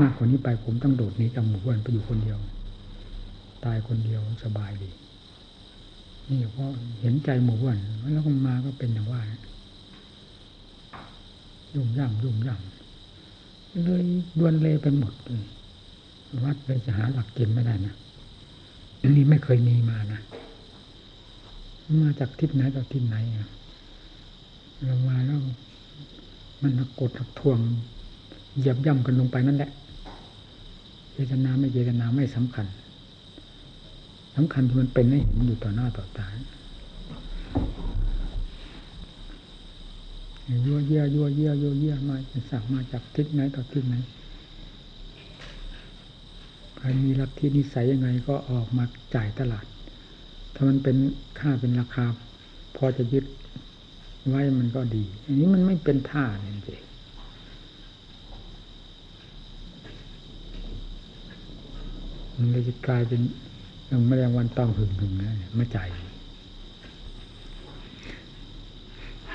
มากกว่านี้ไปผมต้องโดดหนีจากหมู่เพื่อนไปอยู่คนเดียว ตายคนเดียวสบายดี นี่เพราะเห็นใจหมู่เพื่อนแล้วก็มาก็เป็นอย่างว่ายุ่งย่ำยุ่งย่ำเลยดวนเลยไปหมดเลยวัดเลยจะหาหลักเกณฑ์ไม่ได้นะนนี้ไม่เคยมีมานะมาจากทิศไหนจากทิศไหนเรามาแล้วมันกดทักทวง เหยียบย่ำกันลงไปนั่นแหละเจตนาไม่เจตนาไม่สำคัญสำคัญที่มันเป็นให้เห็นอยู่ต่อหน้าต่อตายั่วเยี่ยยั่วเยี่ยยั่วเยี่ยมาสั่งมาจากทิศไหนต่อทิศไหนใครมีลัทธินิสัยยังไงก็ออกมาจ่ายตลาด ถ้ามันเป็นค่าเป็นราคา พอจะยึดไว้มันก็ดี อันนี้มันไม่เป็นท่าเนี่ยจริง มันเลยจะกลายเป็นแมลงวันต้องหึงหึงนะไม่ใจ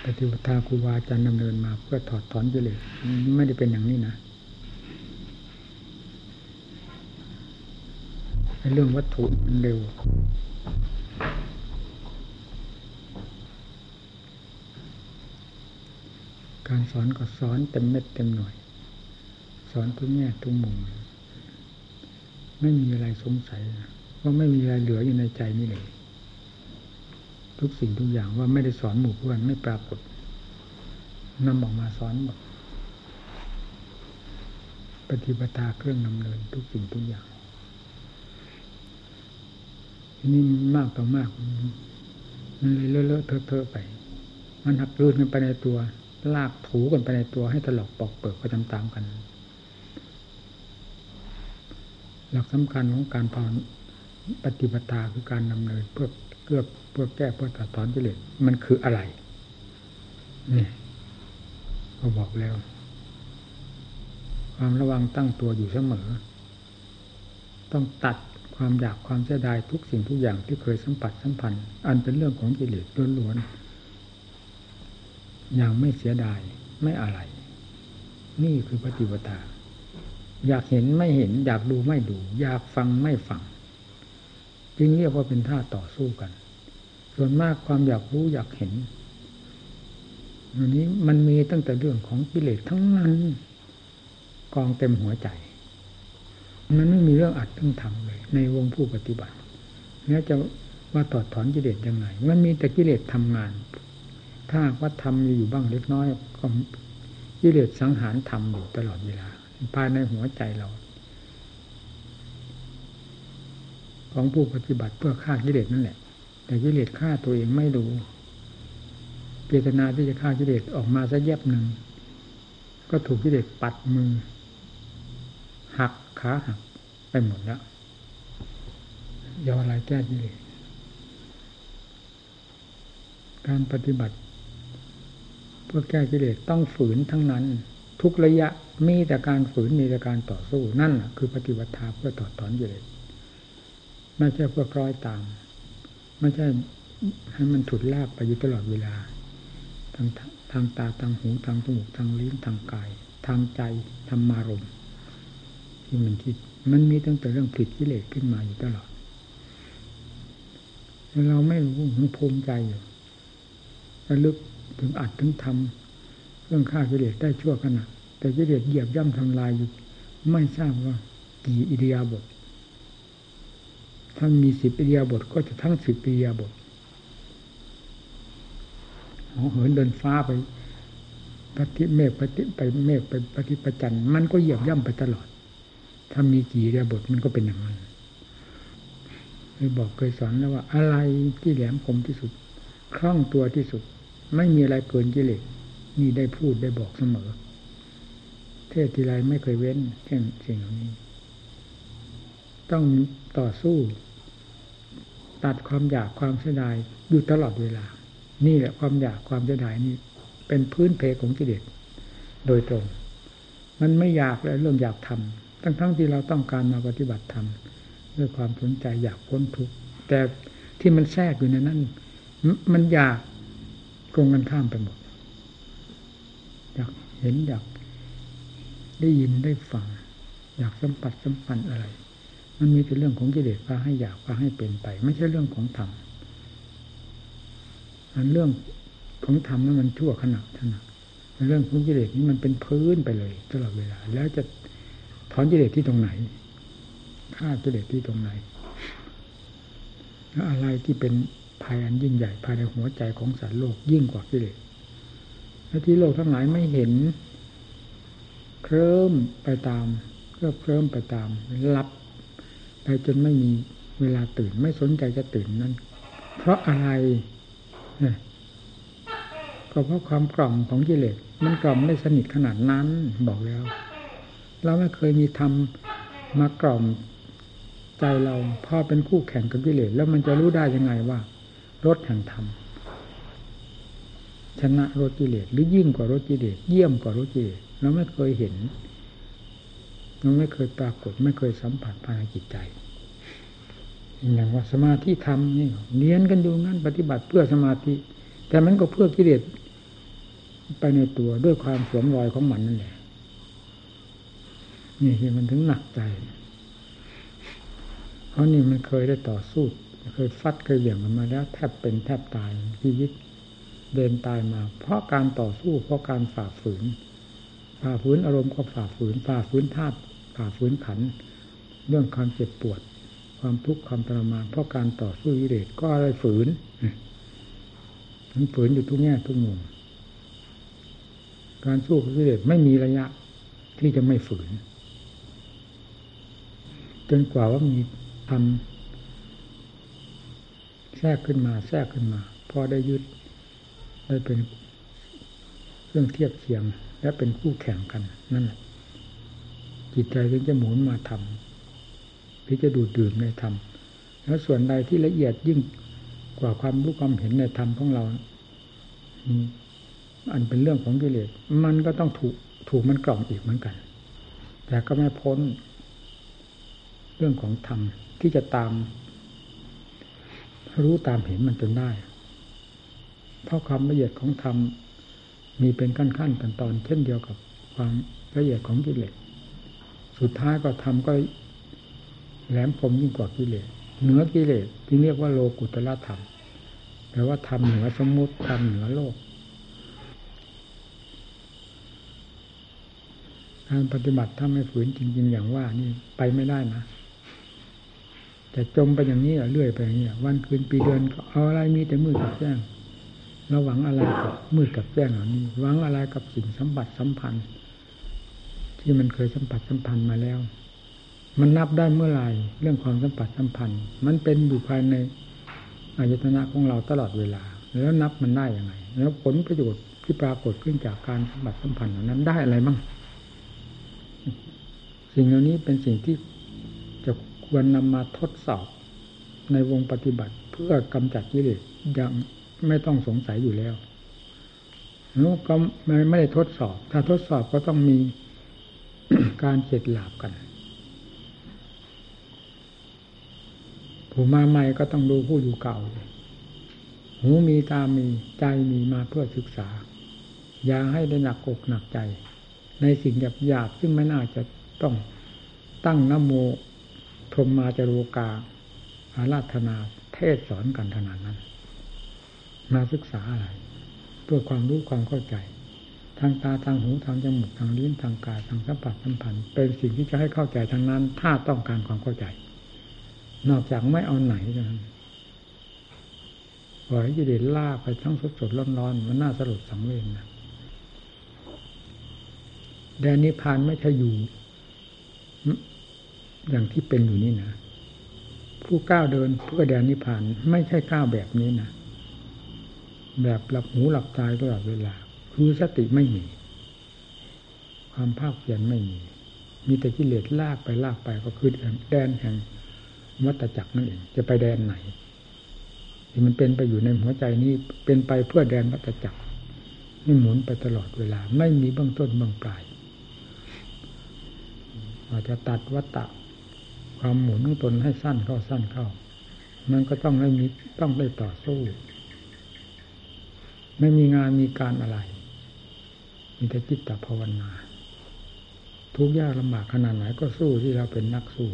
ปฏิบัติครูบาอาจารย์ดำเนินมาเพื่อถอดถอนกิเลสไม่ได้เป็นอย่างนี้นะเรื่องวัตถุมันเร็ว การสอนก็สอนเต็มเม็ดเต็มหน่วย สอนทุกแง่ทุกมุม ไม่มีอะไรสงสัยว่าไม่มีอะไรเหลืออยู่ในใจนี่เลยทุกสิ่งทุกอย่างว่าไม่ได้สอนหมู่เพื่อนไม่ปรากฏนำออกมาสอนหมดปฏิปทาเครื่องนำเนินทุกสิ่งทุกอย่างทีนี่มากต่อมาก มันเลยเลอะเทอะไป มันหักรื้นกันไปในตัว ลากถูกันไปในตัวให้ถลอกปอกเปิดก็ตามๆกัน หลักสำคัญของการภาวปฏิปทาคือการนำเนินเพื่อเพื่อเพื่อแก้เพื่อตัดถอนกิเลสมันคืออะไรนี่ก็บอกแล้ว ความระวังตั้งตัวอยู่เสมอ ต้องตัดความอยากความเสียดายทุกสิ่งทุกอย่างที่เคยสัมผัสสัมพันธ์ อันเป็นเรื่องของกิเลสล้วนๆอย่างไม่เสียดายไม่อะไร นี่คือปฏิปทา อยากเห็นไม่เห็น อยากดูไม่ดู อยากฟังไม่ฟัง จึงเรียกว่าเป็นท่าต่อสู้กัน ส่วนมากความอยากรู้อยากเห็นอันนี้มันมีตั้งแต่เรื่องของกิเลสทั้งนั้น กองเต็มหัวใจ มันไม่มีเรื่องอัดต้องทำเลย ในวงผู้ปฏิบัติแม้จะว่าถอดถอนกิเลสยังไง มันมีแต่กิเลสทำงาน ถ้าว่าทำอยู่บ้างเล็กน้อยก็กิเลสสังหารทำอยู่ตลอดเวลา ภายในหัวใจเรา ของผู้ปฏิบัติเพื่อฆ่ากิเลสนั่นแหละ แต่กิเลสฆ่าตัวเองไม่รู้เจตนาที่จะฆ่ากิเลสออกมาซะแยบหนึ่ง ก็ถูกกิเลสปัดมือ หักขาหักไปหมดแล้วยออะไรแก้กิเลสการปฏิบัติ เพื่อแก้กิเลสต้องฝืนทั้งนั้น ทุกระยะมีแต่การฝืนมีแต่การต่อสู้นั่นคือปฏิบัติเพื่อต่อถอนกิเลสไม่ใช่เพื่อคล้อยตาม ไม่ใช่ให้มันถุดลากไปอยู่ตลอดเวลาทางทางตาทางหูทางจมูกทางลิ้นทางกาย ทางใจธรรมารมที่มันคิดมันมีตั้งแต่เรื่องผิดกิเลสขึ้นมาอยู่ตลอดเราไม่รู้มันภูมิใจอยู่ระลึกถึงอัดถึงทำ เรื่องฆ่ากิเลสได้ชั่วขณะแต่กิเลสเหยียบย่ำทำลายอยู่ไม่ทราบว่ากี่อิเดียบทถ้ามีสิบปิยาบทก็จะทั้งสิบปิยาบทเหินเดินฟ้าไปปฏิเมฆปฏิไปเมฆไปปฏิปจันมันก็เหยียบย่ำไปตลอด ถ้ามีกี่เรียบทมันก็เป็นอย่างนั้นเคยบอกเคยสอนแล้วว่า อะไรที่แหลมคมที่สุด คล่องตัวที่สุด ไม่มีอะไรเกินกิเลส นี่ได้พูดได้บอกเสมอ เทศทีไรไม่เคยเว้นเช่นสิ่งเหล่านี้ ต้องต่อสู้ ตัดความอยากความเสียดายอยู่ตลอดเวลา นี่แหละความอยากความเสียดายนี่เป็นพื้นเพของกิเลสโดยตรง มันไม่อยากเลยเรื่องอยากทำทั้งๆทที่เราต้องการมาปฏิบัติธรรมด้วยความสนใจอยากพ้นทุกข์แต่ที่มันแทรกอยู่ในนั้น มันอยากตรงกันข้ามไปหมด เห็นอยากได้ยินได้ฟังอยากสัมผัสสัมพันธ์อะไร มันมีแต่เรื่องของกิเลสพาให้อยากพาให้เป็นไป ไม่ใช่เรื่องของธรรมมันเรื่องของธรรมนั้นมันชั่วขณะขณะเรื่องของกิเลสนี่มันเป็นพื้นไปเลยตลอดเวลา แล้วจะถอนกิเลสที่ตรงไหนฆ่ากิเลสที่ตรงไหนแล้วอะไรที่เป็นภัยอันยิ่งใหญ่ภายในหัวใจของสารโลกยิ่งกว่ากิเลส และที่โลกทั้งหลายไม่เห็น เคลิ้มไปตามเคลิ้มเคลิ้มไปตามรับไปจนไม่มีเวลาตื่น ไม่สนใจจะตื่นนั้น เพราะอะไร ก็เพราะความกล่อมของกิเลสมันกล่อมได้สนิทขนาดนั้นบอกแล้ว เราไม่เคยมีทำมากล่อมใจเราพ่อเป็นคู่แข่งกับกิเลสแล้วมันจะรู้ได้ยังไงว่ารถแห่งธรรม ชนะรถกิเลสหรือยิ่งกว่ารถกิเลสเยี่ยมกว่ารถกิเลสเราไม่เคยเห็นเราไม่เคยปรากฏ ไม่เคยสัมผัสภายในจิตใจอย่างว่าสมาธิธรรมนี่เนียนกันอยู่งั้นปฏิบัติเพื่อสมาธิ แต่มันก็เพื่อกิเลสไปในตัวด้วยความสวมรอยของมันนั่นแหละนี่ที่มันถึงหนักใจ เพราะนี่มันเคยได้ต่อสู้ เคยฟัดเคยเหวี่ยงกันมาแล้ว แทบเป็นแทบตายชีวิต เดินตายมา เพราะการต่อสู้เพราะการฝ่าฝืน ฝ่าฝืนอารมณ์ก็ฝ่าฝืน ฝ่าฝืนธาตุฝ่าฝืนขัน เรื่องความเจ็บปวด ความทุกข์ความทรมาน เพราะการต่อสู้วิเดชก็อะไรฝืนมันฝืนอยู่ทุกแง่ทุกมุมการสู้กับกิเลสไม่มีระยะที่จะไม่ฝืน จนกว่าว่ามีทำแทรกขึ้นมา แทรกขึ้นมา พอได้ยึด ได้เป็นเครื่องเทียบเทียง และเป็นคู่แข่งกันนั่นแหละจิตใจถึงจะหมุนมาทำที่จะดูดดื่มในธรรมแล้วส่วนใดที่ละเอียดยิ่งกว่าความรู้ความเห็นในธรรมของเราอันเป็นเรื่องของกิเลสมันก็ต้องถูกถูกมันกล่อมอีกเหมือนกัน แต่ก็ไม่พ้น เรื่องของธรรมที่จะตาม รู้ตามเห็นมันจนได้ เพราะความละเอียดของธรรมมีเป็นขั้นขั้นตอนตอนเช่นเดียวกับความละเอียดของกิเลสสุดท้ายก็ทำก็แหลมคมยิ่งกว่ากิเลสเหนือกิเลสที่เรียกว่าโลกุตละธรรมแปลว่าทำเหนือสมมุติทำเหนือโลกการปฏิบัติถ้าไม่ฝืนจริง ๆ อย่างว่านี่ไปไม่ได้นะแต่จมไปอย่างนี้เรื่อยไปอย่างนี้วันคืนปีเดือนก็เอาอะไรมีแต่มืดกับแจ้ง ราหวังอะไรกับมืดกับแจ้งเหล่านี้หวังอะไรกับสิ่งสัมผัสสัมพันธ์ ที่มันเคยสัมผัสสัมพันธ์มาแล้ว มันนับได้เมื่อไหร่เรื่องความสัมผัสสัมพันธ์ มันเป็นอยู่ภายในอายตนะของเราตลอดเวลา แล้วนับมันได้ยังไง แล้วผลประโยชน์ที่ปรากฏขึ้นจากการสัมผัสสัมพันธ์เหล่านั้นได้อะไรบ้างสิ่งเหล่านี้เป็นสิ่งที่จะควรนำมาทดสอบในวงปฏิบัติเพื่อกำจัดกิเลสอย่าง ไม่ต้องสงสัยอยู่แล้วแล้ก็ไม่ไม่ได้ทดสอบ ถ้าทดสอบก็ต้องมีการเข็ดหลาบกัน ผู้มาใหม่ก็ต้องดูผู้อยู่เก่า หูมีตามีใจมีมาเพื่อศึกษา อย่าให้ได้หนักอกหนักใจ ในสิ่งหยาบหยาบซึ่งไม่น่าจะต้องตั้งนโมพรหมาจโรกาอาราธนาเทศสอนกันขนาดนั้น มาศึกษาอะไร เพื่อความรู้ความเข้าใจ ทางตาทางหูทางจมูกทางลิ้นทางกายทางสัมผัสสัมพันเป็นสิ่งที่จะให้เข้าใจทางนั้น ถ้าต้องการความเข้าใจ นอกจากไม่เอาไหนเท่านั้นปล่อยให้กิเลสล่าไปทั้งสดสดร้อนร้อนมันน่าสลดสังเวชนะแดนนิพพานไม่ใช่อยู่ อย่างที่เป็นอยู่นี่นะผู้ก้าวเดินเพื่อแดนนิพพานไม่ใช่ก้าวแบบนี้นะ แบบหลับหูหลับตายตลอดเวลา คือสติไม่มี ความภาคเพียรไม่มี มีแต่กิเลสลากไปลากไปก็คือแดนแห่งวัตจักรนั่นเอง จะไปแดนไหน ที่มันเป็นไปอยู่ในหัวใจนี้เป็นไปเพื่อแดนวัตจักรนี่หมุนไปตลอดเวลา ไม่มีเบื้องต้นเบื้องปลายอาจจะตัดวัตตะความหมุนของตนให้สั้นเข้าสั้นเข้า มันก็ต้องได้มีต้องได้ต่อสู้ ไม่มีงานมีการอะไร มีแต่จิตตภาวนา ทุกยากลำบากขนาดไหนก็สู้ที่เราเป็นนักสู้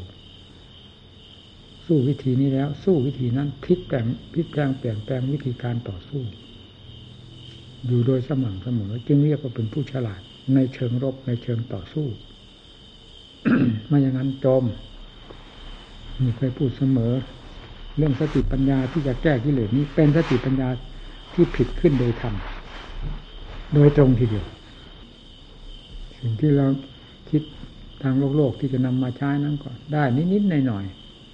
สู้วิธีนี้แล้ว สู้วิธีนั้นพลิกแปลงพลิกแปลงเปลี่ยนแปลงวิธีการต่อสู้ อยู่โดยสม่ำเสมอ จึงเรียกว่าเป็นผู้ฉลาด ในเชิงรบในเชิงต่อสู้ไม่อย่างนั้นจมมีเคยพูดเสมอ เรื่องสติปัญญาที่จะแก้กิเลสนี้เป็นสติปัญญา ที่ผิดขึ้นโดยธรรมโดยตรงทีเดียว สิ่งที่เราคิดทางโลกโลกที่จะนำมาใช้นั้นก็ได้นิดๆหน่อย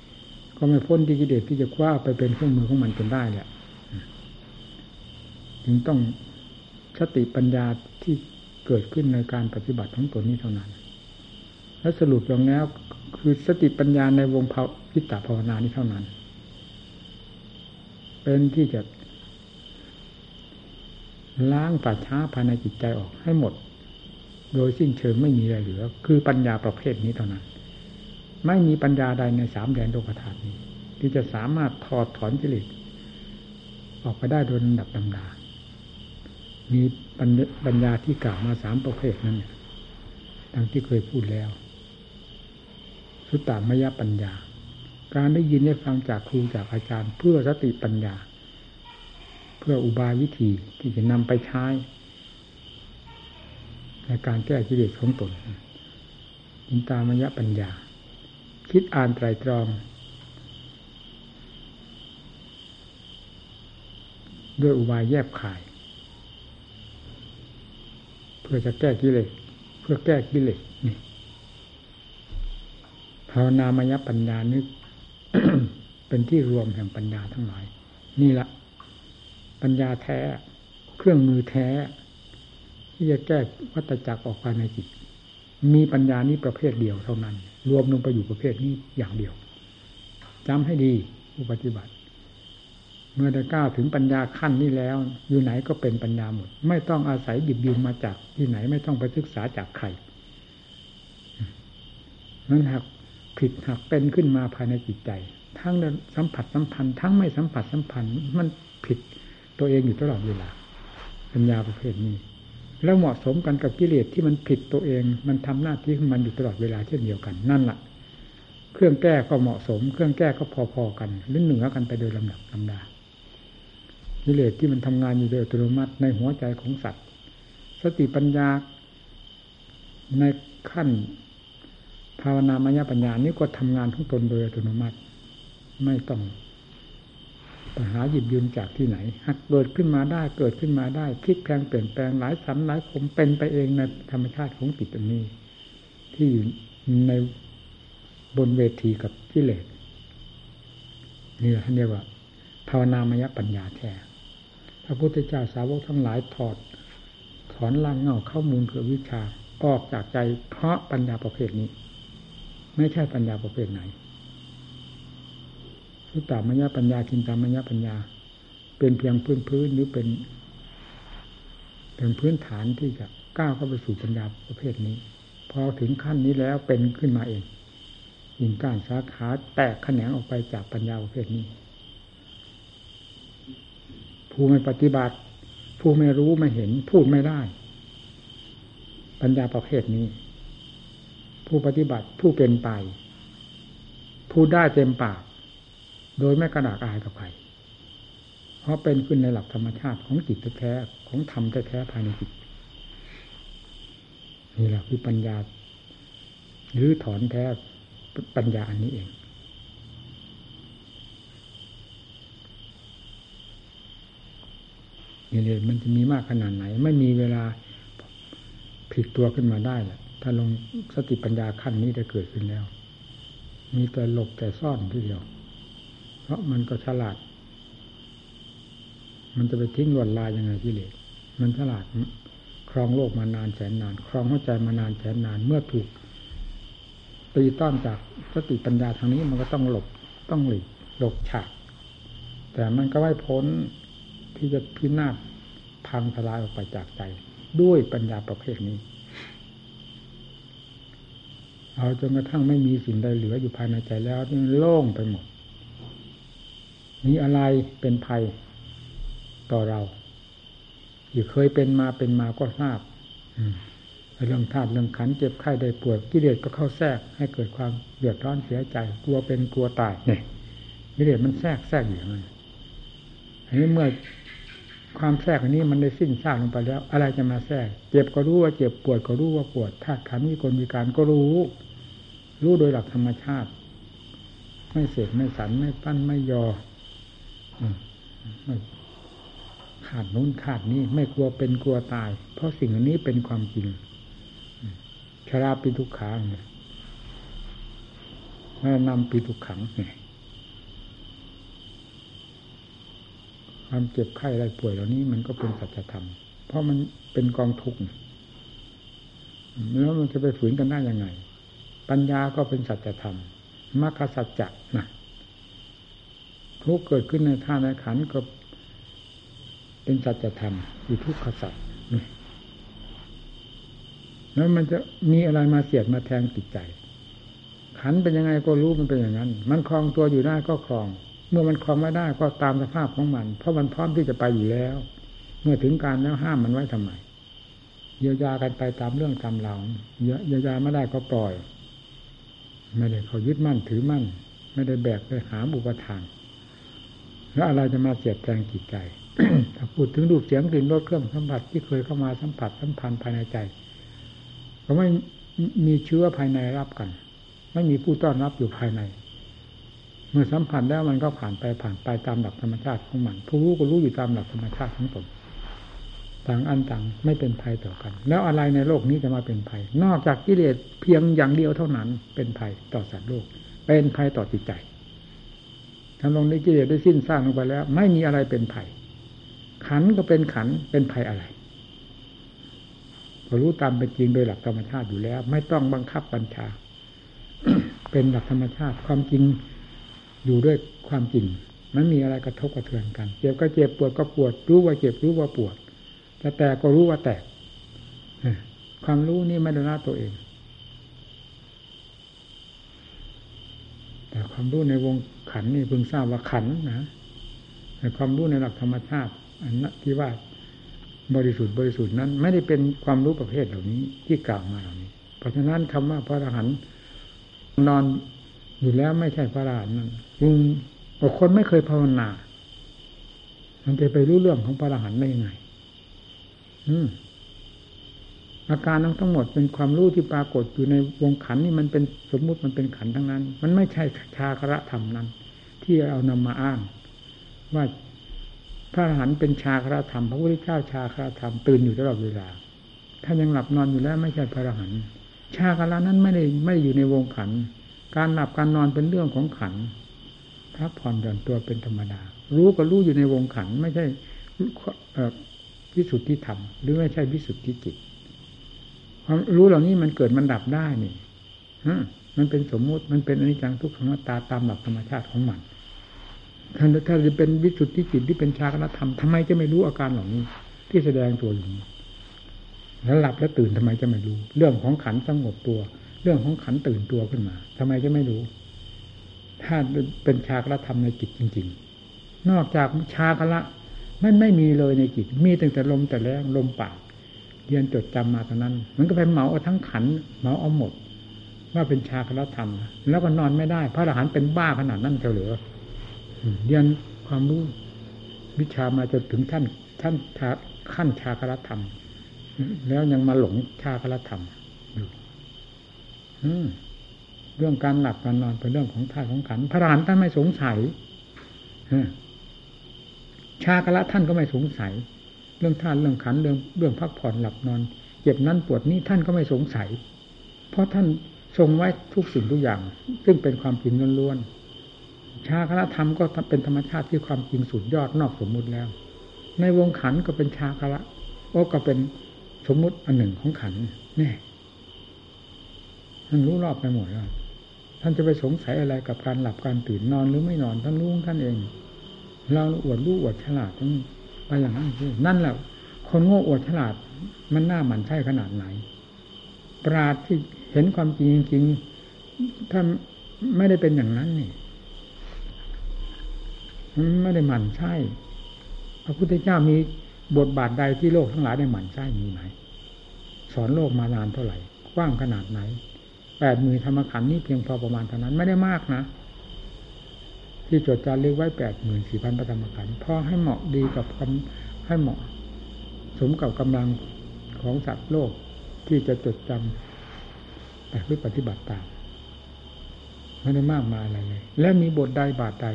ๆก็ไม่พ้นที่กิเลสที่จะคว้าไปเป็นเครื่องมือของมันจนได้แหละจึงต้องสติปัญญาที่เกิดขึ้นในการปฏิบัติของตนนี้เท่านั้น และสรุปลงแล้วคือสติปัญญาในวงภาวิตาภาวนานี้เท่านั้น เป็นที่จะ ล้างป่าช้าภายในจิตใจออกให้หมด โดยสิ้นเชิงไม่มีอะไรเหลือ คือปัญญาประเภทนี้เท่านั้น ไม่มีปัญญาใดในสามแดนโลกธาตุนี้ ที่จะสามารถถอดถอนกิเลสออกไปได้โดยลำดับลำดา มีปัญญาที่กล่าวมาสามประเภทนั้นดังที่เคยพูดแล้ว สุตตามยปัญญา การได้ยินได้ฟังจากครูจากอาจารย์เพื่อสติปัญญา เพื่ออุบายวิธีที่จะนำไปใช้ ในการแก้กิเลสของตนอินตามยปัญญา คิดอ่านไตรตรอง ด้วยอุบายแยบขาย เพื่อจะแก้กิเลสเพื่อแก้กิเลสนี่ภาวนามยปัญญานึกเป็นที่รวมแห่งปัญญาทั้งหลาย นี่ละ ปัญญาแท้ เครื่องมือแท้ ที่จะแก้วัตจักรออกภายในจิต มีปัญญานี้ประเภทเดียวเท่านั้น รวมลงไปอยู่ประเภทนี้อย่างเดียวจำให้ดีผู้ปฏิบัติ เมื่อได้ก้าวถึงปัญญาขั้นนี้แล้ว อยู่ไหนก็เป็นปัญญาหมด ไม่ต้องอาศัยหยิบยืมมาจากที่ไหนไม่ต้องไปศึกษาจากใครนั้นหากผิดหักเป็นขึ้นมาภายในจิตใจ ทั้งสัมผัสสัมพันธ์ ทั้งไม่สัมผัสสัมพันธ์มันผิด ตัวเองอยู่ตลอดเวลาปัญญาประเภทนี้ แล้วเหมาะสมกันกับกิเลสที่มันผิดตัวเอง มันทำหน้าที่ของมันอยู่ตลอดเวลาเช่นเดียวกันนั่นแหละเครื่องแก้ก็เหมาะสม เครื่องแก้ก็พอๆกันหรือเหนือกันไปโดยลำดับลำดากิเลสที่มันทำงานอยู่โดยอัตโนมัติในหัวใจของสัตว์ สติปัญญาในขั้นภาวนามยปัญญานี้ก็ทำงานของตนโดยอัตโนมัติ ไม่ต้อง ปัญหาหยิบยืมจากที่ไหนหักเกิดขึ้นมาได้เกิดขึ้นมาได้พลิกแปลงเปลี่ยนแปลงหลายสันหลายคมเป็นไปเองในธรรมชาติของจิตอันนี้ ที่อยู่ในบนเวทีกับกิเลสนี่ท่านเรียกว่า ภาวนามยปัญญาแท้พระพุทธเจ้าสาวกทั้งหลายถอด ถอนล่างเงาเข้ามูลคือวิชาออกจากใจเพราะปัญญาประเภทนี้ ไม่ใช่ปัญญาประเภทไหน สุตตามยปัญญาคินตามยปัญญา เป็นเพียงพื้นพื้นหรือเป็นเป็นพื้นฐานที่จะก้าวเข้าไปสู่ปัญญาประเภทนี้ พอถึงขั้นนี้แล้วเป็นขึ้นมาเองยิงก้านสาขาแตกแขนงออกไปจากปัญญาประเภทนี้ ผู้ไม่ปฏิบัติ ผู้ไม่รู้ไม่เห็น พูดไม่ได้ ปัญญาประเภทนี้ ผู้ปฏิบัติผู้เป็นไป พูดได้เต็มปาก โดยไม่กระดากอายกับใครเพราะเป็นขึ้นในหลักธรรมชาติของจิตแท้ของธรรมแท้ภายในจิตนี่แหละคือปัญญาหรือถอนแท้ปัญญาอันนี้เอง นี่เลยมันจะมีมากขนาดไหน ไม่มีเวลาผิดตัวขึ้นมาได้แหละถ้าลงสติปัญญาขั้นนี้จะเกิดขึ้นแล้ว มีแต่หลบแต่ซ่อนทีเดียว ราะมันก็ฉลาด มันจะไปทิ้งหล่นลายยังไงกิเลสมันฉลาดครองโลกมานานแสนนาน ครองหัวใจมานานแสนนานเมื่อถูกตีต้อนจากสติปัญญาทางนี้มันก็ต้องหลบต้องหลีกหลบฉาก แต่มันก็ไม่พ้นที่จะพินาศพังทลายออกไปจากใจ ด้วยปัญญาประเภทนี้ เอาจนกระทั่งไม่มีสิ่งใดเหลืออยู่ภายในใจแล้วที่โล่งไปหมด มีอะไรเป็นภัยต่อเราอยู่เคยเป็นมาเป็นมาก็ทราบเรื่องธาตุเรื่องขันเจ็บไข้ได้ปวดกิเลสก็เข้าแทรกให้เกิดความเดือดร้อนเสียใจ กลัวเป็นกลัวตายเนี่ยกิเลสมันแทรกแทรกอยู่อย่างนั้นอันนี้เมื่อความแทรกอันนี้มันได้สิ้นซากลงไปแล้ว อะไรจะมาแทรก เจ็บก็รู้ว่าเจ็บปวดก็รู้ว่าปวดธาตุขันมีกลมีการก็รู้ รู้โดยหลักธรรมชาติ ไม่เสกไม่สันไม่ปั้นไม่ยอ ไม่ขาดนู้นขาดนี้ไม่กลัวเป็นกลัวตาย เพราะสิ่งนี้เป็นความจริงชราปีทุกขังเนี่ยแม่นำปีทุกขังเนี่ยความเจ็บไข้ไรป่วยเหล่านี้มันก็เป็นสัจธรรม เพราะมันเป็นกองทุกข์แล้วมันจะไปฝืนกันได้ยังไง ปัญญาก็เป็นสัจธรรมมรรคสัจจะนะ ทุกเกิดขึ้นในท่าในขันก็เป็นสัจธรรมอยู่ทุกขสัจแล้วมันจะมีอะไรมาเสียดมาแทงจิตใจ ขันเป็นยังไงก็รู้มันเป็นอย่างนั้น มันคลองตัวอยู่ได้ก็คลอง เมื่อมันคลองไม่ได้ก็ตามสภาพของมัน เพราะมันพร้อมที่จะไปอยู่แล้ว เมื่อถึงการแล้วห้ามมันไว้ทำไมเยียวยากันไปตามเรื่องตามราเยียวยาไม่ได้ก็ปล่อย ไม่ได้เขายึดมั่นถือมั่น ไม่ได้แบกไปหาบุปทาน แล้วอะไรจะมาเสียดแทงจิตใจถ้าพูดถึงรูปเสียงกลิ่นรสเครื่องสัมผัสที่เคยเข้ามาสัมผัสสัมพันธ์ภายในใจ ก็ไม่มีเชื้อภายในรับกัน ไม่มีผู้ต้อนรับอยู่ภายใน เมื่อสัมผัสแล้วมันก็ผ่านไปผ่านไปตามหลักธรรมชาติของมัน ผู้รู้ก็รู้อยู่ตามหลักธรรมชาติของตนต่างอันต่างไม่เป็นภัยต่อกัน แล้วอะไรในโลกนี้จะมาเป็นภัย นอกจากกิเลสเพียงอย่างเดียวเท่านั้นเป็นภัยต่อสัตว์โลก เป็นภัยต่อจิตใจ ทำลงในกิเลสได้สิ้นสร้างลงไปแล้ว ไม่มีอะไรเป็นภัยขันก็เป็นขันเป็นภัยอะไรรู้ตามเป็นจริงโดยหลักธรรมชาติอยู่แล้ว ไม่ต้องบังคับบัญชา เป็นหลักธรรมชาติ ความจริงอยู่ด้วยความจริง มันมีอะไรกระทบกระเทือนกัน เจ็บก็เจ็บปวดก็ปวด รู้ว่าเจ็บรู้ว่าปวดแต่แตกก็รู้ว่าแตกความรู้นี่ไม่ได้ละตัวเอง แต่ความรู้ในวงขันนี่เพิ่งทราบว่าขันนะแต่ความรู้ในหลักธรรมชาติ อันนั้นที่ว่าบริสุทธิ์บริสุทธิ์นั้น ไม่ได้เป็นความรู้ประเภทเหล่านี้ที่กล่าวมาเหล่านี้ เพราะฉะนั้นคำว่าพระอรหันต์นอนอยู่แล้วไม่ใช่พระอรหันต์นั้นจึงคนไม่เคยภาวนา มันจะไปรู้เรื่องของพระอรหันต์ได้ยังไง อืม อาการทั้งทั้งหมดเป็นความรู้ที่ปรากฏอยู่ในวงขันนี่มันเป็นสมมุติมันเป็นขันทั้งนั้น มันไม่ใช่ชาคระธรรมนั้น ที่เอานำมาอ้าง ว่าพระอรหันต์เป็นชาคราธรรม พระพุทธเจ้าชาคราธรรมตื่นอยู่ตลอดเวลาถ้ายังหลับนอนอยู่แล้วไม่ใช่พระอรหันต์ชาครานั้นไม่ได้ไม่ได้อยู่ในวงขัน การหลับการนอนเป็นเรื่องของขันพักผ่อนหย่อนตัวเป็นธรรมดา รู้ก็รู้อยู่ในวงขันไม่ใช่พิสุทธิธรรม หรือไม่ใช่พิสุทธิจิต ความรู้เหล่านี้มันเกิดมันดับได้นี่มันเป็นสมมุติมันเป็นอนิจจังทุกขังตาตามหลักธรรมชาติของมันถ้าถ้าจะเป็นวิสุทธิจิตที่เป็นชาคณธรรมทำไมจะไม่รู้อาการเหล่านี้ ที่แสดงตัวอยู่แล้วหลับแล้วตื่นทำไมจะไม่รู้ เรื่องของขันสงบตัว เรื่องของขันตื่นตัวขึ้นมาทำไมจะไม่รู้ ถ้าเป็นชาคณธรรมในจิตจริง ๆ นอกจากชาคละมันไม่มีเลยในจิต มีตั้งแต่ลมแต่แรงลมปาก เรียนจดจำมาตอนนั้น มันก็ไปเหมาเอาทั้งขันเหมาเอาหมด ว่าเป็นชาคละธรรม แล้วก็นอนไม่ได้ พระอรหันต์เป็นบ้าขนาดนั้นเฉลีอเรียนความรู้วิชามาจนถึงท่านท่านขั้นชาครธรรม แล้วยังมาหลงชาครธรรมอยู่เรื่องการหลับการนอนเป็นเรื่องของธาตุของขันพระอรานต์ท่านไม่สงสัยชาคละท่านก็ไม่สงสัย เรื่องธาตุเรื่องขันเรื่องเรื่องพักผ่อนหลับนอนเจ็บนั้นปวดนี้ท่านก็ไม่สงสัย เพราะท่านทรงไว้ทุกสิ่งทุกอย่าง ซึ่งเป็นความจริงล้วนๆชาคละธรรมก็เป็นธรรมชาติที่ความจริงสุดยอดนอกสมมุติแล้ว ในวงขันก็เป็นชาคละโอ้ก็เป็นสมมุติอันหนึ่งของขันนี่ท่านรู้รอบไปหมดแล้วท่านจะไปสงสัยอะไรกับการหลับการตื่นนอนหรือไม่นอนท่านรู้ท่านเอง เราอวดรู้อวดฉลาดต้อง ไปอย่างนั้นนั่นแหละคนโง่อวดฉลาดมันน่าหมันใช่ขนาดไหน ปราดที่เห็นความจริงจริงถ้าไม่ได้เป็นอย่างนั้นนี่ไม่ได้หมั่นไส้พระพุทธเจ้ามีบทบาทใดที่โลกทั้งหลายได้หมั่นไส้มีไหมสอนโลกมานานเท่าไหร่กว้างขนาดไหนแปดมื่นธรรมขันธ์นี่เพียงพอประมาณเท่านั้นไม่ได้มากนะ ที่จดจารึกไว้แปดหมื่นสี่พันพระธรรมขันธ์พอให้เหมาะดีกับคำให้เหมาะ สมกับกำลังของสัตว์โลกที่จะจดจำแต่พื่อปฏิบัติตามไม่ได้มากมายอะไรเลย และมีบทใดบาทใด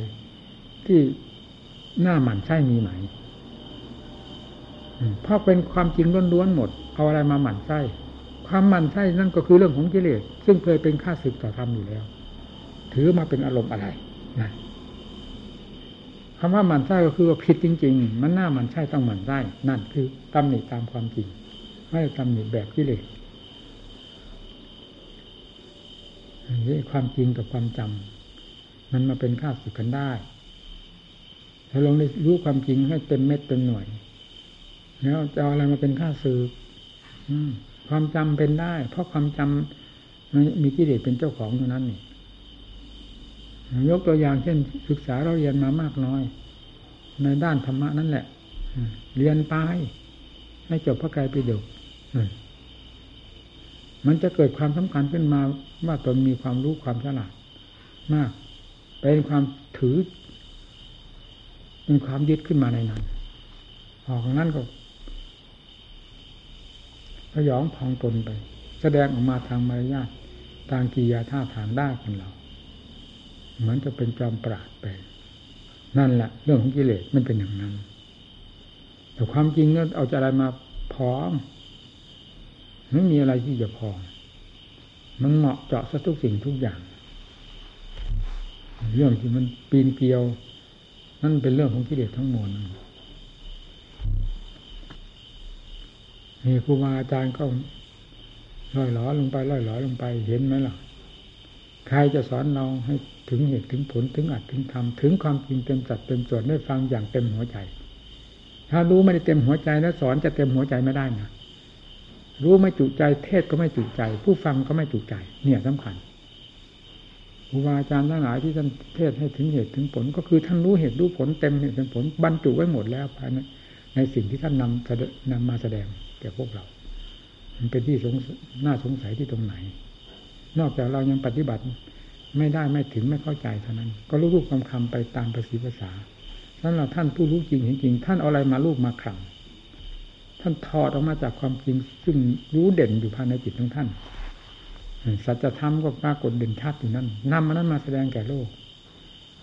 ที่หน้าหมันใช่มีไหมเพราะเป็นความจริงล้วนๆหมด เอาอะไรมาหมันไส้ ความหมันไส้นั่นก็คือเรื่องของกิเลสซึ่งเคยเป็นข้าศึกต่อธรรมอยู่แล้ว ถือมาเป็นอารมณ์อะไรนะ คำว่ามันไส้ก็คือว่าผิดจริง ๆ มันหน้ามันไส้ต้องมันไส้นั่นคือตำหนิตามความจริงไม่ตำหนิแบบกิเลสนี่ความจริงกับความจำมันมาเป็นข้าศึกกันได้ถ้าลองได้รู้ความจริงให้เต็มเม็ดเต็มหน่วย แล้วจะเอาอะไรมาเป็นข้าศึกความจำเป็นได้ เพราะความจำมีกิเลสเป็นเจ้าของเท่านั้นนี่ ยกตัวอย่างเช่น ศึกษาเราเรียนมามากน้อย ในด้านธรรมะนั่นแหละเรียนไปให้จบพระไกรปิฎกมันจะเกิดความสำคัญขึ้นมาว่าตนมีความรู้ความฉลาดมาก เป็นความถือ เป็นความยึดขึ้นมาในนั้นออกนั้นก็พยองพองตนไป แสดงออกมาทางมารยาททางกิยาท่าทางได้ของเรา เหมือนจะเป็นจอมปราดไป นั่นแหละเรื่องของกิเลสมันเป็นอย่างนั้น แต่ความจริงเนี่ยเอาอะไรมาพร้อมไม่มีอะไรที่จะพอ มันเหมาะเจาะซะทุกสิ่งทุกอย่าง เรื่องที่มันปีนเกลียว นั่นเป็นเรื่องของกิเลสทั้งมวลนี่ครูบาอาจารย์ก็ล่อยหลอลงไปล่อยหลอลงไปเห็นไหมล่ะ ใครจะสอนเราให้ถึงเหตุถึงผลถึงอัดถึงทำถึงความจริงเต็มจัดเต็มส่วนได้ฟังอย่างเต็มหัวใจ ถ้ารู้ไม่ได้เต็มหัวใจแล้วสอนจะเต็มหัวใจไม่ได้นะรู้ไม่จุใจ เทศก็ไม่จุใจ ผู้ฟังก็ไม่จุใจ เนี่ยสำคัญครูบาอาจารย์ทั้งหลายที่ท่านเทศให้ถึงเหตุถึงผล ก็คือท่านรู้เหตุรู้ผลเต็มเหตุเต็มผลบรรจุไว้หมดแล้วภายในในสิ่งที่ท่านนำนำมาแสดงแก่พวกเรา มันเป็นที่สงน่าสงสัยที่ตรงไหน นอกจากเรายังปฏิบัติ ไม่ได้ไม่ถึงไม่เข้าใจเท่านั้น ก็รู้รูปคำคำไปตามภาษีภาษาสำหรับท่านผู้รู้จริงเห็นจริง ท่านเอาอะไรมาลูกมาคำท่านถอดออกมาจากความจริง ซึ่งรู้เด่นอยู่ภายในจิตของท่านสัจธรรมก็ปรากฏเด่นชัดอยู่นั่นนำมานั้นมาแสดงแก่โลก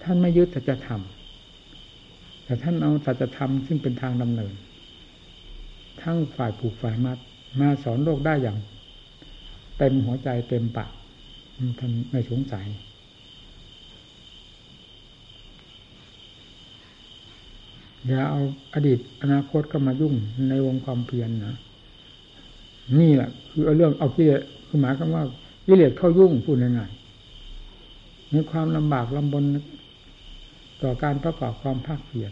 ท่านไม่ยึดสัจธรรมแต่ท่านเอาสัจธรรมซึ่งเป็นทางดำเนิน ทั้งฝ่ายผูกฝ่ายมัด มาสอนโลกได้อย่าง เต็มหัวใจเต็มปาก ท่านไม่สงสัยอย่าเอาอดีตอนาคตก็มายุ่งในวงความเพียรนนะนี่แหละคือเรื่องเอากิเลสคือหมายความว่ากิเลสเข้ายุ่งพูดง่ายๆมีความลำบากลำบนต่อการประกอบความภาคเพียร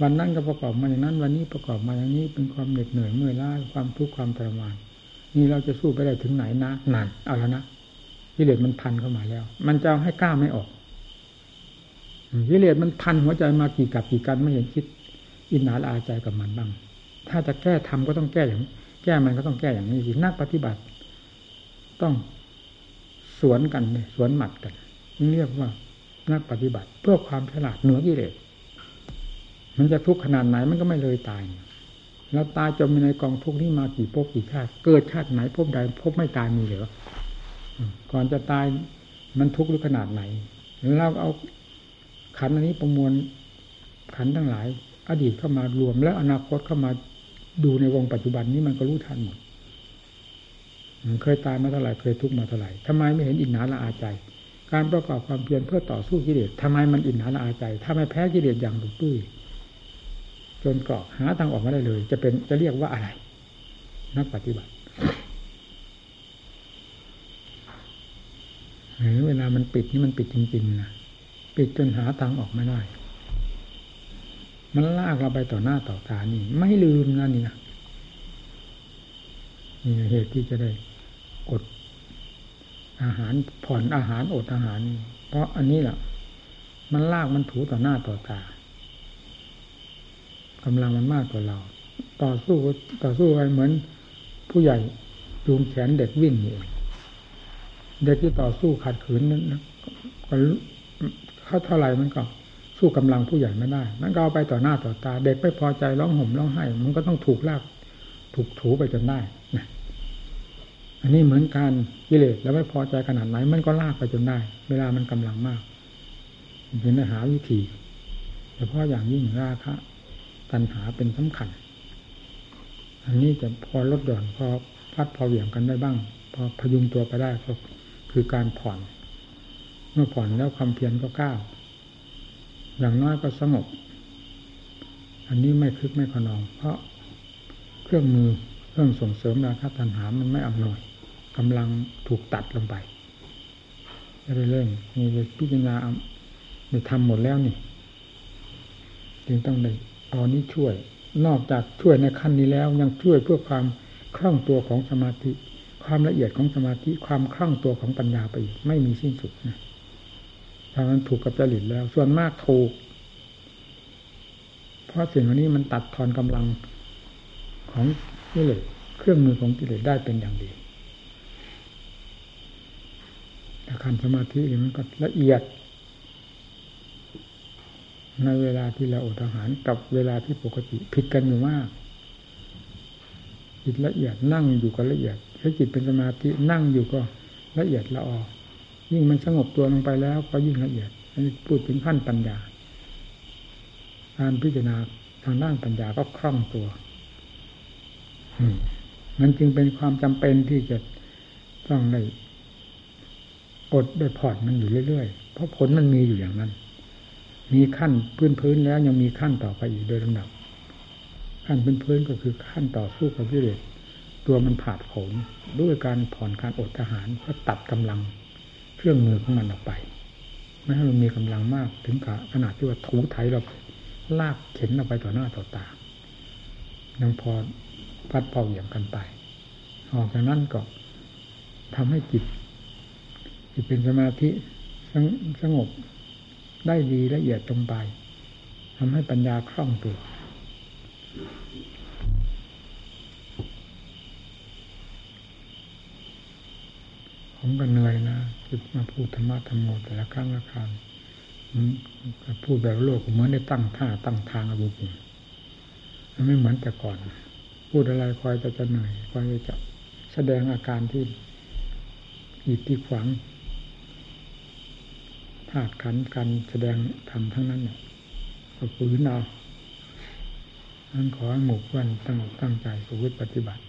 วันนั้นก็ประกอบมาอย่างนั้น วันนี้ประกอบมาอย่างนี้เป็นความเหน็ดเหนื่อยเมื่อยล้าความทุกข์ความทรมานนี่เราจะสู้ไปได้ถึงไหนนะนานเอาล้วนะ กิเลสมันพันเข้ามาแล้ว มันจะให้กล้าไม่ออกกิเลสมันพันหัวใจมากี่กับกี่กันไม่เห็นคิด อินหนาละอาใจกับมันบ้าง ถ้าจะแก้ทำก็ต้องแก้อย่าง แก้มันก็ต้องแก้อย่างนี้สินักปฏิบัติ ต้องสวนกันเลยสวนหมัดกันเรียกว่านักปฏิบัติ เพื่อความฉลาดเหนือกิเลสมันจะทุกข์ขนาดไหนมันก็ไม่เลยตายแล้วตายจมในกองทุกข์นี้มากี่ภพกี่ชาติ เกิดชาติไหนภพใดภพไม่ตายมีเหรือ ก่อนจะตายมันทุกข์หรือขนาดไหนเราเอาขันอันนี้ประมวลขันทั้งหลาย อดีตเข้ามารวม แล้วอนาคตเข้ามาดูในวงปัจจุบันนี้มันก็รู้ทันหมดเคยตายมาเท่าไหร่เคยทุกข์มาเท่าไหร่ทำไมไม่เห็นอินหนาละอาใจ การประกอบความเพียรเพื่อต่อสู้กิเลสทำไมมันอินหนาละอาใจ ถ้าไม่แพ้กิเลสอย่างดุดุ้ยจนกรอกหาทางออกมาได้เลย จะเป็นจะเรียกว่าอะไร นักปฏิบัติ เวลามันปิดนี่มันปิดจริงๆนะปิดจนหาทางออกไม่ได้ มันลากเราไปต่อหน้าต่อตานี่ ไม่ลืมนะนี่นะนี่เหตุที่จะได้อดอาหารผ่อนอาหารอดอาหาร เพราะอันนี้แหละมันลากมันถูต่อหน้าต่อตากำลังมันมากกว่าเรา ต่อสู้ต่อสู้ไปเหมือนผู้ใหญ่จูงแขนเด็กวิ่งอยู่ เด็กที่ต่อสู้ขัดขืนนั้นก็เขาเท่าไหร่มันก็สู้กำลังผู้ใหญ่ไม่ได้ มันก็เอาไปต่อหน้าต่อตา เด็กไม่พอใจร้องห่มร้องไห้ มันก็ต้องถูกลากถูกถูไปจนได้นะอันนี้เหมือนการกิเลสแล้วไม่พอใจขนาดไหน มันก็ลากไปจนได้ เวลามันกำลังมากถึงได้หาวิธีเฉพาะอย่างยิ่งราคะตัณหาเป็นสำคัญ อันนี้จะพอลดหย่อนพอพัดพอเหวี่ยงกันได้บ้าง พอพยุงตัวไปได้ก็ คือการผ่อน เมื่อผ่อนแล้วความเพียรก็ก้าวอย่างน้อยก็สงบ อันนี้ไม่คึกไม่ขนอง เพราะเครื่องมือเครื่องส่งเสริมราคะตัณหามันไม่อำนวยกำลังถูกตัดลงไปเร่งมีพิจารณาได้ทำหมดแล้วนี่ จึงต้องได้เอานี้ช่วย นอกจากช่วยในขั้นนี้แล้วยังช่วยเพื่อความคล่องตัวของสมาธิ ความละเอียดของสมาธิความคล่องตัวของปัญญาไปอีกไม่มีสิ้นสุดนะถ้ามันถูกกับจริตแล้ว ส่วนมากถูก เพราะสิ่งเหล่านี้มันตัดทอนกำลังของกิเลสเครื่องมือของกิเลสได้เป็นอย่างดีแต่คันสมาธิมันก็ละเอียด ในเวลาที่เราอดอาหารกับเวลาที่ปกติผิดกันอยู่มาก จิตละเอียดนั่งอยู่ก็ละเอียดถ้าจิตเป็นสมาธินั่งอยู่ก็ละเอียดละออยิ่งมันสงบตัวลงไปแล้วก็ยิ่งละเอียดอันนี้พูดถึงขั้นปัญญาการพิจารณาทางด้านปัญญาก็คล่องตัวมันจึงเป็นความจำเป็นที่จะต้องได้อดได้ผ่อนมันอยู่เรื่อยๆ เพราะผลมันมีอยู่อย่างนั้น มีขั้นพื้นพื้นแล้วยังมีขั้นต่อไปอีกโดยลำดับ ขั้นพื้นพื้นก็คือขั้นต่อสู้กับวิเศตัวมันผาดโผนด้วยการผ่อนการอดทหารเพื่อตัดกำลังเครื่องมือของมันออกไป ไม่ให้มันมีกำลังมากถึงขนาดที่ว่าถูไถเราลากเข็นเราไปต่อหน้าต่อตายังพอพัดเป่าเหยียบกันไป ออกจากนั้นก็ทำให้จิตจิตเป็นสมาธิสงบได้ดีละเอียดตรงไปทำให้ปัญญาคล่องตัว ผมก็เหนื่อยนะจิตมาพูดธรรมะธรรมโมแต่ละครั้งละครั้งพูดแบบโลกเหมือนได้ตั้งท่าตั้งทางอะไรจริงมันไม่เหมือนแต่ก่อน พูดอะไรคอยจะจะเหนื่อยคอยจะแสดงอาการที่อีกที่ขวางธาตุขันกันแสดงทำทั้งนั้นเนี่ยก็ฝืนเอา นั้นขอให้หมู่เพื่อนตั้งตั้งใจประพฤติปฏิบัติ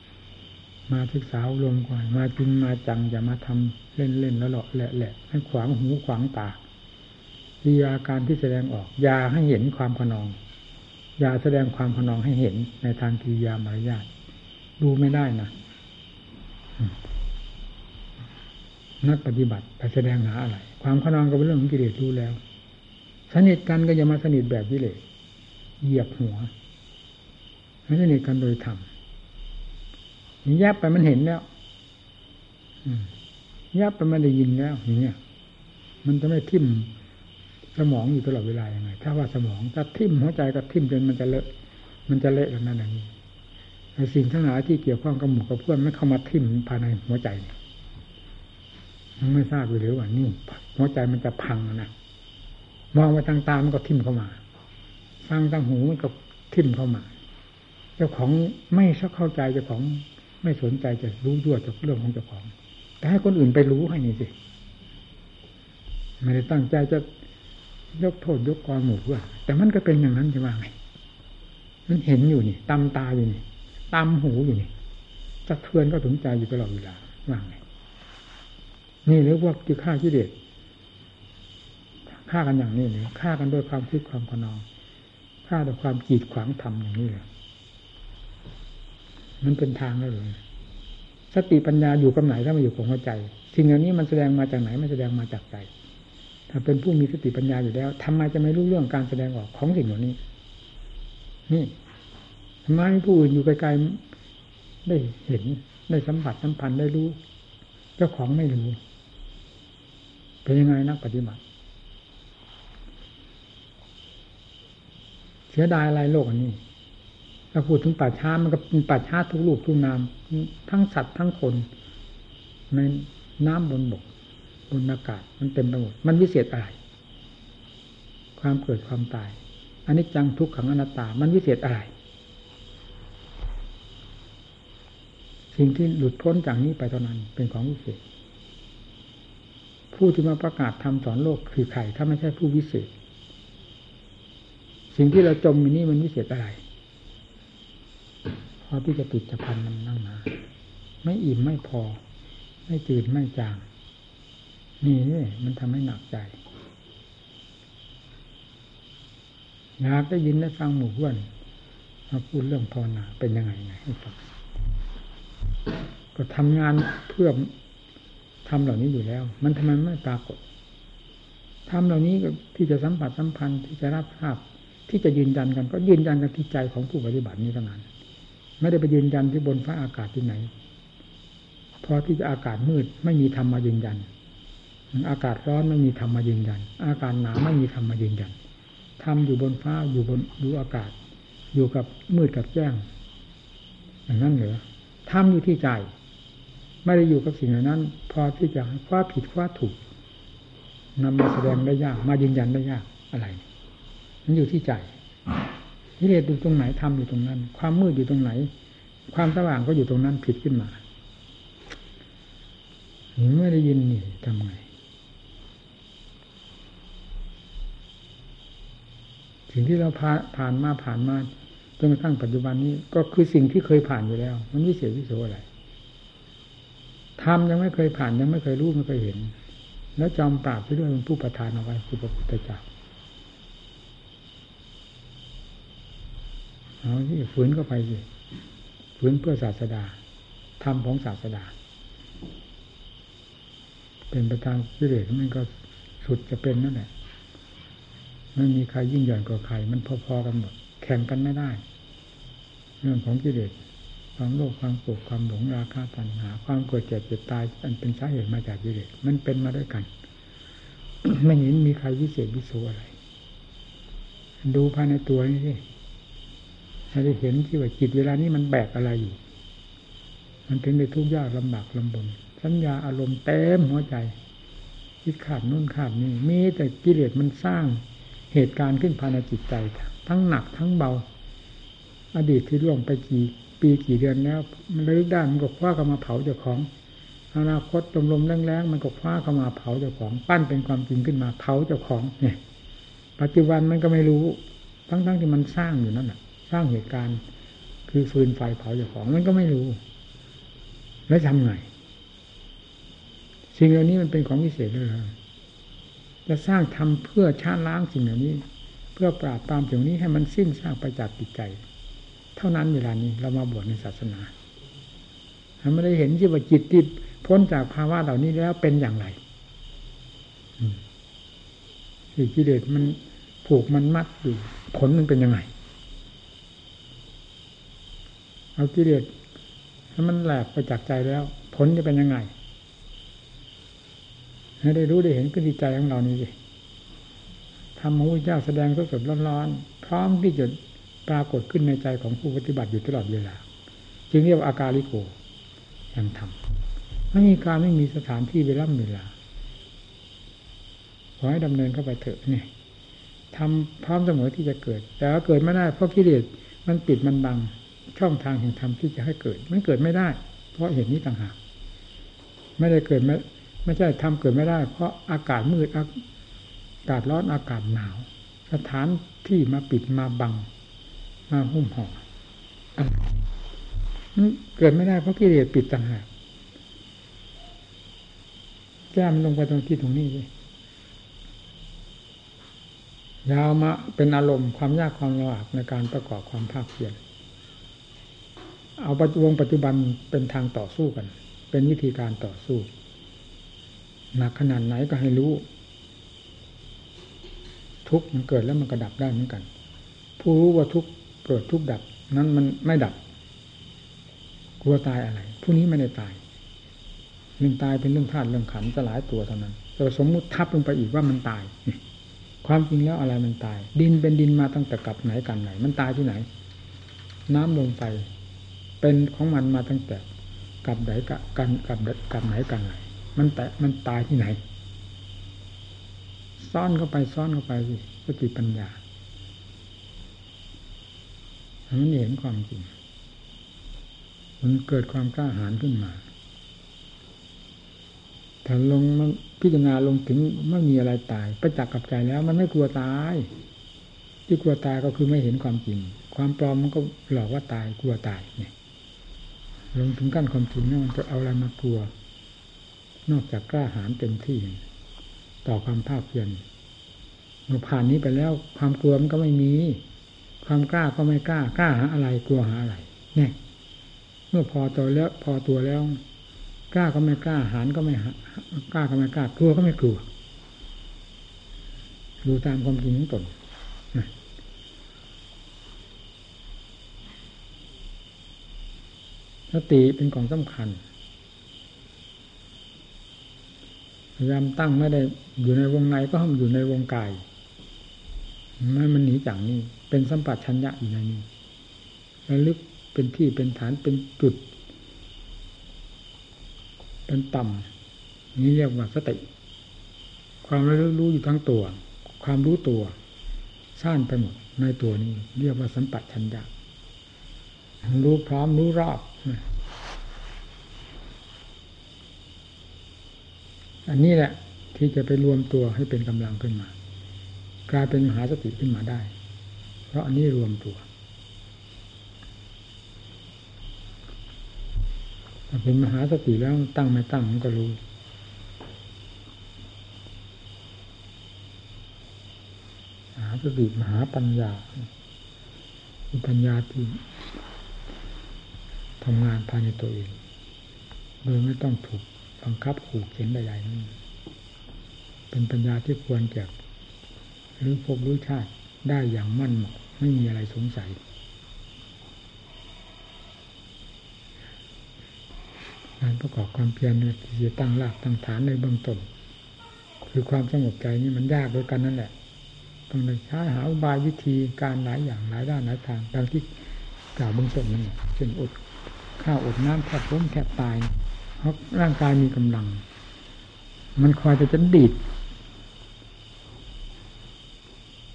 มาศึกษารวมก่อนมาจริงมาจังอย่ามาทำเล่นเล่นแล้วหลอกแหละแหละให้ขวางหูขวางตาดีอาการที่แสดงออกอย่าให้เห็นความขนองอย่าแสดงความขนองให้เห็นในทางกิริยามารยาทดูไม่ได้นะนักปฏิบัติไปแสดงหาอะไร ความขนองก็เป็นเรื่องของกิเลสรู้แล้ว สนิทกันก็อย่ามาสนิทแบบกิเลสเหยียบหัว ไม่สนิทกันโดยธรรมแยบไปมันเห็นแล้วแยบไปมันได้ยินแล้วอย่างเงี้ยมันจะไม่ทิ่มสมองอยู่ตลอดเวลายังไง ถ้าว่าสมองถ้าทิ่มหัวใจก็ทิ่มจนมันจะเลอะ มันจะเละแล้วนั่นอย่างนี้ไอ้สิ่งทั้งหลายที่เกี่ยวข้องกับหมู่กับเพื่อนไม่เข้ามาทิ่มภายในหัวใจมันไม่ทราบอยู่หรือว่านี่หัวใจมันจะพังนะมองไปทางตามันก็ทิ่มเข้ามา ฟังทางหูมันก็ทิ่มเข้ามา จ้าของไม่ชักเข้าใจเจ้าของ ไม่สนใจจะรู้ด้วยจากเรื่องของเจ้าของ แต่ให้คนอื่นไปรู้ให้นี่สิไม่ได้ตั้งใจจะยกโทษยกกรหมู่เพื่อแต่มันก็เป็นอย่างนั้นจะว่าไงมันเห็นอยู่นี่ตำตาอยู่นี่ตำหูอยู่นี่สะเทือนก็ถึงใจอยู่ตลอดเวลาว่าไงนี่หรือพวกที่ฆ่าี่เด็ดฆ่ากันอย่างนี้เลยฆ่ากันด้วยความคิดความขนองฆ่าด้วยความกีดขวางธรรมอย่างนี้เลย มันเป็นทางแล้วเลยสติปัญญาอยู่กับไหนถ้ามาอยู่กับหัวใจ สิ่งเหล่านี้มันแสดงมาจากไหนมันแสดงมาจากใจ ถ้าเป็นผู้มีสติปัญญาอยู่แล้วทำไมจะไม่รู้เรื่องการแสดงออกของสิ่งเหล่านี้ นี่ทำไมผู้อื่นอยู่ไกลๆได้เห็นได้สัมผัสสัมพันธ์ได้รู้ เจ้าของไม่รู้เป็นยังไงนักปฏิบัติ เสียดายอะไรโลกอันนี้ ถ้าพูดถึงป่าช้ามันก็เป็นป่าช้าทุกลูกทุกนามทั้งสัตว์ทั้งคนในน้ำบนบกบนอากาศมันเต็มไปหมดมันวิเศษอะไร ความเกิดความตายอันนี้จังทุกขังอนัตตา มันวิเศษอะไร สิ่งที่หลุดพ้นจากนี้ไปเท่านั้นเป็นของวิเศษ ผู้ที่มาประกาศทำสอนโลกคือใครถ้าไม่ใช่ผู้วิเศษ สิ่งที่เราจมอยู่นี่มันวิเศษอะไร พอที่จะติดจะพันมันนั่งมาไม่อิ่มไม่พอ ไม่จืดไม่จาง นี่มันทำให้หนักใจอยากได้ยินได้ฟังหมู่เพื่อนมาพูดเรื่องภาวนาเป็นยังไงไงให้ฟังก็ทำงานเพื่อทำเหล่านี้อยู่แล้ว มันทำไมไม่ปรากฏทำเหล่านี้ที่จะสัมผัสสัมพันธ์ที่จะรับทราบที่จะยืนยันกัน ก็ยืนยันกันที่ใจของผู้ปฏิบัตินี้เท่านั้น ไม่ได้ไปยืนยันที่บนฟ้าอากาศที่ไหนพอที่จะอากาศมืดไม่มีธรรมมายืนยัน อากาศร้อนไม่มีธรรมมายืนยัน อากาศหนาวไม่มีธรรมมายืนยันทำอยู่บนฟ้าอยู่บนดูอากาศ อยู่กับมืดกับแจ้งอย่างนั้นเหรอทำอยู่ที่ใจ ไม่ได้อยู่กับสิ่งเหล่านั้น พอที่จะคว้าผิดคว้าถูกนำมาแสดงได้ยาก มายืนยันได้ยากอะไร มันอยู่ที่ใจ กิเลสอยู่ตรงไหนทำอยู่ตรงนั้น ความมืดอยู่ตรงไหน ความสว่างก็อยู่ตรงนั้นผิดขึ้นมาหนูไม่ได้ยินนี่ทำไงสิ่งที่เราผ่านมาผ่านมาจนกระทั่งปัจจุบันนี้ ก็คือสิ่งที่เคยผ่านอยู่แล้ว มันวิเศษวิโสอะไรทำยังไม่เคยผ่านยังไม่เคยรู้ไม่เคยเห็น แล้วจอมปราบไปด้วยเป็นผู้ประทานเอาไว้คือพระพุทธเจ้า เอาที่ฝืนก็ไปสิฝืนเพื่อศาสดาทำของศาสดา เป็นประธานกิเลสมันก็สุดจะเป็นนั่นแหละไม่มีใครยิ่งใหญ่กว่าใคร มันพอๆกันหมดแข่งกันไม่ได้ เรื่องของกิเลสความโลภความโกรธความหลงราคะตัณหา ความเกิดเจ็บเจ็บตายอันเป็นสาเหตุมาจากกิเลสมันเป็นมาด้วยกัน ไม่เห็นมีใครวิเศษวิโสอะไร ดูภายในตัวนี่สิ เราจะเห็นที่ว่าจิตเวลานี้มันแบกอะไรอยู่ มันถึงได้ทุกข์ยากลำบากลำบน สัญญาอารมณ์เต็มหัวใจคิดขาดนู่นขาดนี่มีแต่กิเลสมันสร้างเหตุการณ์ขึ้นภายในจิตใจ ทั้งหนักทั้งเบา อดีตที่ล่วงไปกี่ปีกี่เดือนแล้ว มันลึกได้มันก็คว้าเข้ามาเผาเจ้าของอนาคตลมลมแรงๆมันก็คว้าเข้ามาเผาเจ้าของ ปั้นเป็นความจริงขึ้นมาเผาเจ้าของเนี่ย ปัจจุบันมันก็ไม่รู้ ทั้งๆที่มันสร้างอยู่นั่นแหละ สร้างเหตุการณ์ คือฟืนไฟเผาเจ้าของมันก็ไม่รู้ แล้วทำไงสิ่งเหล่านี้มันเป็นของพิเศษเลยจะสร้างทำเพื่อชาล้างสิ่งเหล่านี้ เพื่อปราบปรามสิ่งนี้ให้มันสิ้นซากไปจากจิตใจ เท่านั้นเวลานี้เรามาบวชในศาสนาไม่ได้เห็นที่ว่าจิตที่พ้นจากภาวะเหล่านี้แล้วเป็นอย่างไรสิ่กิเลสมันผูกมันมัดอยู่ผลมันเป็นยังไง เอากิเลสถ้ามันแหลกไปจากใจแล้ว ผลจะเป็นยังไง ให้ได้รู้ได้เห็นขึ้นที่ใจของเรานี่สิธรรมของพระเจ้าแสดงสดๆร้อนๆพร้อมที่จะปรากฏขึ้นในใจของผู้ปฏิบัติอยู่ตลอดเวลา จึงเรียกว่าอาการลิโกยังทำไม่มีการไม่มีสถานที่เวลาเวลาขอให้ดำเนินเข้าไปเถอะเนี่ยทำพร้อมเสมอที่จะเกิด แต่ว่าเกิดไม่ได้เพราะกิเลสมันปิดมันบัง ช่องทางแห่งธรรมที่จะให้เกิด มันเกิดไม่ได้ เพราะเหตุนี้ต่างหากไม่ได้เกิดไม่ไม่ใช่ทำเกิดไม่ได้ เพราะอากาศมืดอากาศร้อนอากาศหนาว สถานที่มาปิดมาบัง มาหุ้มห่อเกิดไม่ได้เพราะกิเลสปิดต่างหากแก้มลงไปตรงที่ตรงนี้เลยยาวมาเป็นอารมณ์ความยากความลำบากในการประกอบความภาคเพียร เอาปัจจุบันปัจจุบันเป็นทางต่อสู้กัน เป็นวิธีการต่อสู้หนักขนาดไหนก็ให้รู้ ทุกมันเกิดแล้วมันก็ดับได้เหมือนกัน ผู้รู้ว่าทุกเกิดทุกดับ นั้นมันไม่ดับ กลัวตายอะไร ผู้นี้ไม่ได้ตายเรื่องตายเป็นเรื่องธาตุเรื่องขันจะหลายตัวเท่านั้นแต่สมมุติทับลงไปอีกว่ามันตาย ความจริงแล้วอะไรมันตาย ดินเป็นดินมาตั้งแต่กับไหนกันไหน มันตายที่ไหน น้ำลมไฟ เป็นของมันมาตั้งแต่กับไหนกับกันกับกับไหนกันไหนมันแต่มันตายที่ไหน ซ่อนเข้าไปซ่อนเข้าไปสิสติปัญญามันเห็นความจริง มันเกิดความกล้าหาญขึ้นมาถ้าลงมันพิจารณาลงถึงไม่มีอะไรตาย ประจักษ์กับใจแล้วมันไม่กลัวตาย ที่กลัวตายก็คือไม่เห็นความจริง ความปลอมมันก็หลอกว่าตายกลัวตายเนี่ย ลงถึงกั้นความจริงนี่มันจะเอาอะไรมากลัว นอกจากกล้าหาญเต็มที่ ต่อความภาคเพียรเมื่อผ่านนี้ไปแล้ว ความกลัวมันก็ไม่มี ความกล้าก็ไม่กล้ากล้าหาอะไรกลัวหาอะไร เนี่ย เมื่อพอตัวแล้ว พอตัวแล้ว กล้าก็ไม่กล้าหารก็ไม่กล้าก็ไม่กล้ากลัวก็ไม่กลัวดูตามความจริงของตน สติเป็นของสำคัญพยายามตั้งไม่ได้อยู่ในวงในก็ห้ามอยู่ในวงกายไม่มันหนีจากนี่เป็นสัมปัชัญญะอยู่ในนี้ระลึกเป็นที่เป็นฐานเป็นจุด เป็นต่ำนี่เรียกว่าสติ ความระลึกรู้อยู่ทั้งตัว ความรู้ตัว ซ่านไปหมดในตัวนี้ เรียกว่าสัมปัชัญญะ รู้พร้อมรู้รอบ อันนี้แหละ ที่จะไปรวมตัวให้เป็นกำลังขึ้นมา กลายเป็นมหาสติขึ้นมาได้ เพราะอันนี้รวมตัวถ้าเป็นมหาสติแล้วตั้งไม่ตั้งมันก็รู้มหาสติมหาปัญญาปัญญาที่ ทำงานภายในตัวเอง โดยไม่ต้องถูกบังคับขู่เข็นใดๆนั่นเป็นปัญญาที่ควรแก่หรือพบรู้ชาติได้อย่างมั่นเหมาะไม่มีอะไรสงสัย การประกอบความเพียรที่จะตั้งรากตั้งฐานในเบื้องต้นคือความสงบใจนี่มันยากด้วยกันนั่นแหละ ต้องใช้หาอุบายวิธีการหลายอย่างหลายด้านหลายทางดังที่กล่าวเบื้องต้นนั่นเช่นอด ข้าวอดน้ำแทบล้มแทบตาย เพราะร่างกายมีกำลัง มันคอยจะจะดีด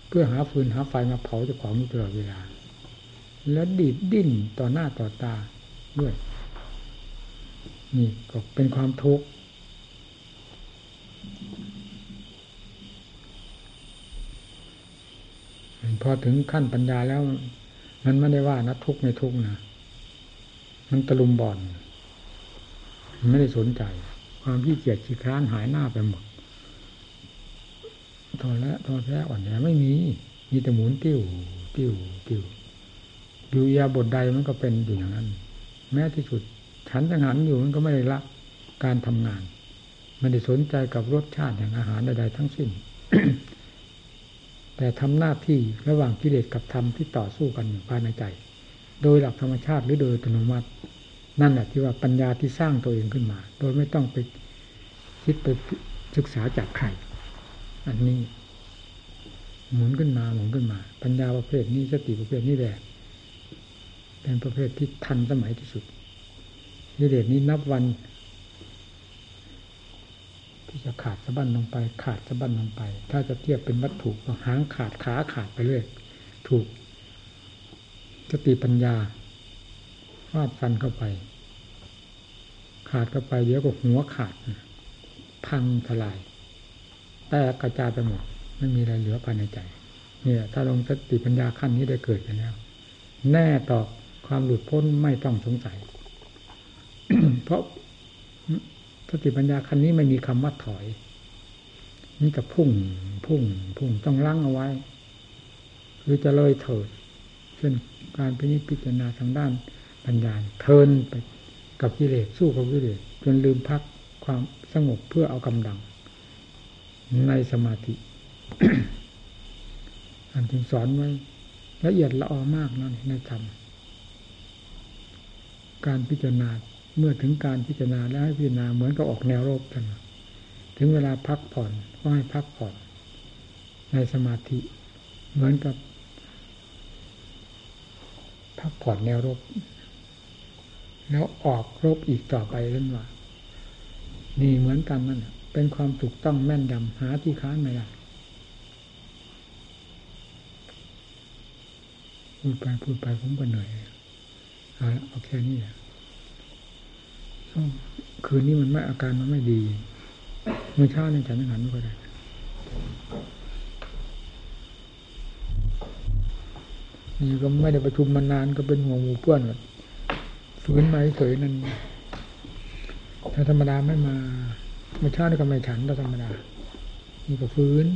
เพื่อหาฟืนหาไฟมาเผาเจ้าของอยู่ตลอดเวลา แล้วดีดดิ้นต่อหน้าต่อตาด้วย นี่ก็เป็นความทุกข์พอถึงขั้นปัญญาแล้ว มันไม่ได้ว่านะทุกข์ไม่ทุกข์นะ มันตะลุมบอลไม่ได้สนใจ ความขี้เกียจขี้คร้านหายหน้าไปหมดทอแล้วทอแท้อ่อนแอไม่มี มีแต่หมุนติ้วติ้วติ้วอยู่ยาบทใดมันก็เป็นอยู่อย่างนั้น แม้ที่สุดฉันจังหันอยู่มันก็ไม่ได้ละการทำงานไม่ได้สนใจกับรสชาติแห่างอาหารใดๆทั้งสิ้น แต่ทำหน้าที่ระหว่างกิเลสกับธรรมที่ต่อสู้กันอยู่ภายในใจ โดยหลักธรรมชาติหรือโดยอัตโนมัติ นั่นแหละที่ว่าปัญญาที่สร้างตัวเองขึ้นมา โดยไม่ต้องไปคิดไปศึกษาจากใคร อันนี้ หมุนขึ้นมาหมุนขึ้นมา ปัญญาประเภทนี้สติประเภทนี้แหละเป็นประเภทที่ทันสมัยที่สุดนิเดชนี้นับวัน ที่จะขาดสะบั้นลงไป ขาดสะบั้นลงไป ถ้าจะเทียบเป็นวัตถุก็หางขาดขาขาดไปเรื่อยถูก สติปัญญาฟาดฟันเข้าไป ขาดเข้าไปเดี๋ยวก็หัวขาด พังทลาย แตกกระจายไปหมดไม่มีอะไรเหลือภายในใจ เนี่ย ถ้าลงสติปัญญาขั้นนี้ได้เกิดไปแล้ว แน่ต่อความหลุดพ้นไม่ต้องสงสัย เพราะสติปัญญาขั้นนี้ไม่มีคำว่าถอยนี่จะพุ่งพุ่งพุ่งต้องลั่งเอาไว้หรือจะเลยเถิด ช่นการพิจิตพิจารณาทางด้านปัญญาเทินไปกับกิเลสสู้กับกิเลสจนลืมพักความสงบเพื่อเอากำลัง ในสมาธิอันถึงสอนไว้ละเอียดละออมากนั่นในธรรมการพิจารณาเมื่อถึงการพิจารณาแล้วให้พิจารณาเหมือนกับออกแนวรบกันถึงเวลาพักผ่อนก็ให้พักผ่อน ในสมาธิ เหมือนกับ พักผ่อนแนวรบ แล้วออกรบอีกต่อไปเรื่อยว่า นี่เหมือนกันนั่นเป็นความถูกต้องแม่นยำหาที่ค้านไม่ได้พูดไปพูดไปผมก็เหนื่อยเอาเอาแค่นี้แหละคืนนี้มันไม่อาการมันไม่ดี เมื่อเช้านี่ฉันหันไม่ค่อยได้ นี่ก็ไม่ได้ประชุมมานานก็เป็นห่วงหมู่เพื่อนแบบฝืนมาเฉยนั่นถ้าธรรมดาไม่มาเมื่อเช้านี่ก็ไม่ฉันถ้าธรรมดานี่ก็ฟื้น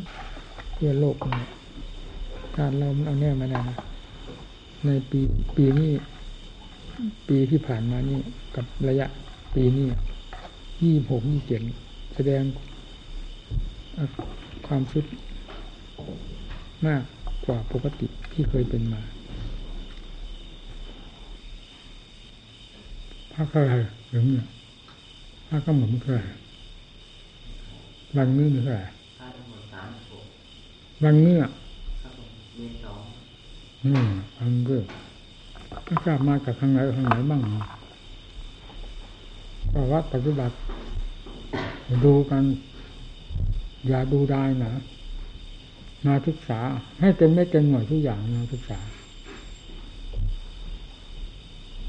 เพื่อโลกเนี่ยการเราเอาแน่มาได้นะในปีปีนี้ปีที่ผ่านมานี่กับระยะปีนี้ยี่หกยี่เจ็ดแสดงความสุดมากกว่าปกติ ที่เคยเป็นมาพระอะไรหรือเนี่ยพระก็เหมือนเท่าไหร่วันนี้มีเท่าไหร่วันนี้อะอืมอันก็ก็ทราบมาจากทางไหนทางไหนบ้างก็วัดปฏิบัติดูกัน อย่าดูได้นะ มาศึกษา ให้เต็มไม่เต็มหน่วยทุกอย่างมาศึกษา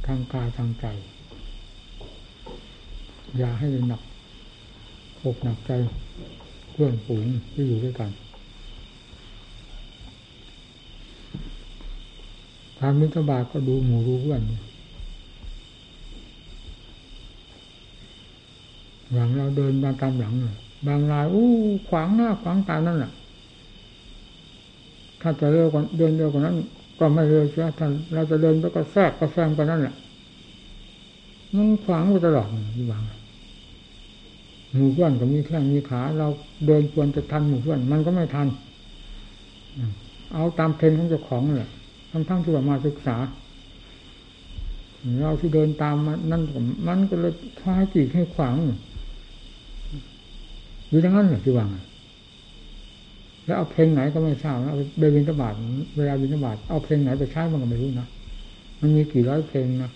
ทางกายทางใจ อย่าให้หนักอกหนักใจเพื่อนฝูงที่อยู่ด้วยกันทางมิตรบาก็ดูหมู่ดูเพื่อนหลังเราเดินมาตามหลังบางรายอู้ขวางหน้าขวางตานั่นแหละ ถ้าจะเร็วกว่าเดินเร็วกว่านั้น ก็ไม่เร็วเชียวท่านเราจะเดินไปก็แทรกก็แซงกว่านั้นแหละมันขวางไปตลอดที่วางหมู่เพื่อนก็มีแข้งมีขา เราเดินควรจะทันหมู่เพื่อนมันก็ไม่ทัน เอาตามเทรนของเจ้าของแหละทั้งทั้งที่ว่ามาศึกษา เราที่เดินตามมันนั่นมันก็เลยท้ายจีกให้ขวางอยู่ทั้งนั้นแหละที่วาง แล้วเอาเพลงไหนก็ไม่ทราบนะเบบินตบาทเวลาบินตบาทเอาเพลงไหนไปใช้มันก็ไม่รู้นะมันมีกี่ร้อยเพลงนะ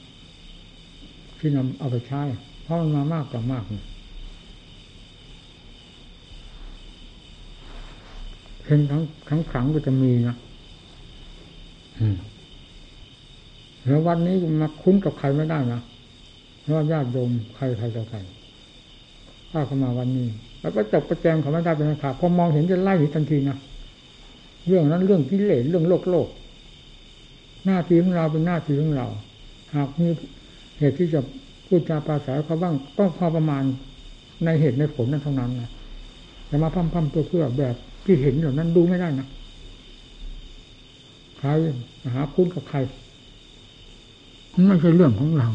ที่นำเอาไปใช้เพราะมันมามากกว่ามากเนี่ยเพลงทั้งทั้งขังก็จะมีนะแล้ววันนี้มาคุ้นกับใครไม่ได้นะเพราะว่าญาติโยมใครใครต่อใครข้าเข้ามาวันนี้ แล้วก็จบประแจงเขาไม่ได้เป็นขาพอมองเห็นจะไล่ทันทีนะเรื่องนั้นเรื่องกิเลสเรื่องโลกโลก หน้าที่ของเราเป็นหน้าที่ของเรา หากมีเหตุที่จะพูดจาปราศัยเขาบ้างก็พอประมาณในเหตุในผลนั้นเท่านั้นนะจะมาพั่มพั่มตัวเพื่อแบบที่เห็นเหล่านั้นดูไม่ได้นะใครหาคุณกับใครมันไม่ใช่เรื่องของเรา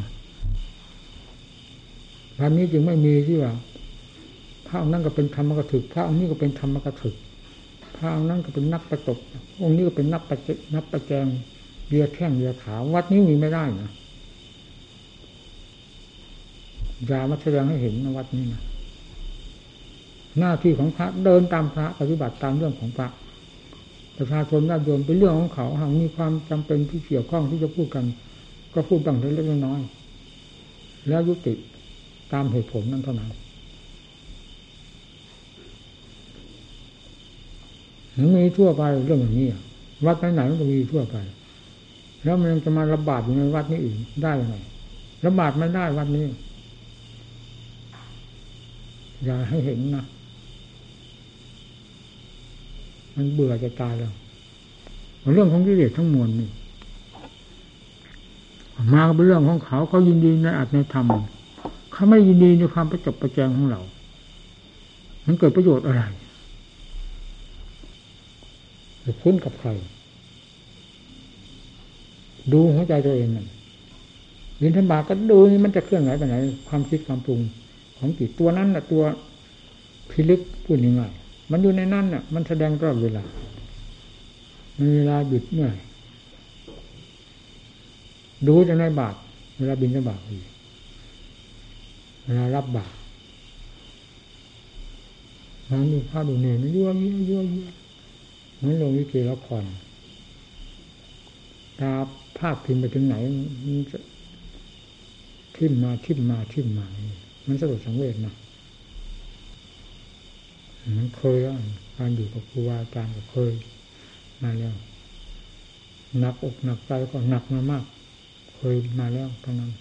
พันนี้จึงไม่มีที่ว่า พระองค์นั้นก็เป็นธรรมกถึกพระองค์นี้ก็เป็นธรรมกถึกพระองค์นั้นก็เป็นนักประตบองค์นี้ก็เป็นนักประนักประแจงเรียแข้งเรียขาวัดนี้มีไม่ได้นะอย่ามาแสดงให้เห็นนะวัดนี้นะหน้าที่ของพระเดินตามพระปฏิบัติตามเรื่องของพระประชาชนญาติโยมเป็นเรื่องของเขาหากมีความจำเป็นที่เกี่ยวข้องที่จะพูดกัน ก็พูดบ้างเล็กน้อย แล้วยุติตามเหตุผลนั้นเท่านั้น มันมีทั่วไปเรื่องอย่างนี้วัดไหนๆมันก็มีทั่วไป แล้วมันจะมาระบาดอยู่ในวัดนี้อื่นได้ยังไงระบาดไม่ได้วัดนี้ อย่าให้เห็นนะมันเบื่อจะตายแล้วเรื่องของกิเลสทั้งมวลนี่มาเป็นเรื่องของเขาเขายินดีในอัตในธรรมเขาไม่ยินดีในความประจบประแจงของเรา มันเกิดประโยชน์อะไร จะคุ้นกับใคร ดูหัวใจตัวเองนั่นยินธบาก็ดูนี่มันจะเคลื่อนไหวไปไหน ความคิดความปรุงของจิตตัวนั้นน่ะ ตัวพิลึกพูดยังไงมันอยู่ในนั้นน่ะ มันแสดงตลอดเวลามีเวลาหยุดเมื่อดูจะในบาทเวลาบินจะบาทเวลารับบาทนั่งดูภาพดูเนี่ยยั่วยั่วยั่วยั่ว มือนลงวิเกละครตาภาพพิมพ์ไปถึงไหนมันจะทิ่มมาทิ่มมาทิ่มมา มันสลดสังเวชนะมันเคยแล้วการอยู่กับครูบาอาจารย์ก็เคยมาแล้วหนักอกหนักใจก็หนักมามาก เคยมาแล้วทั้งนั้น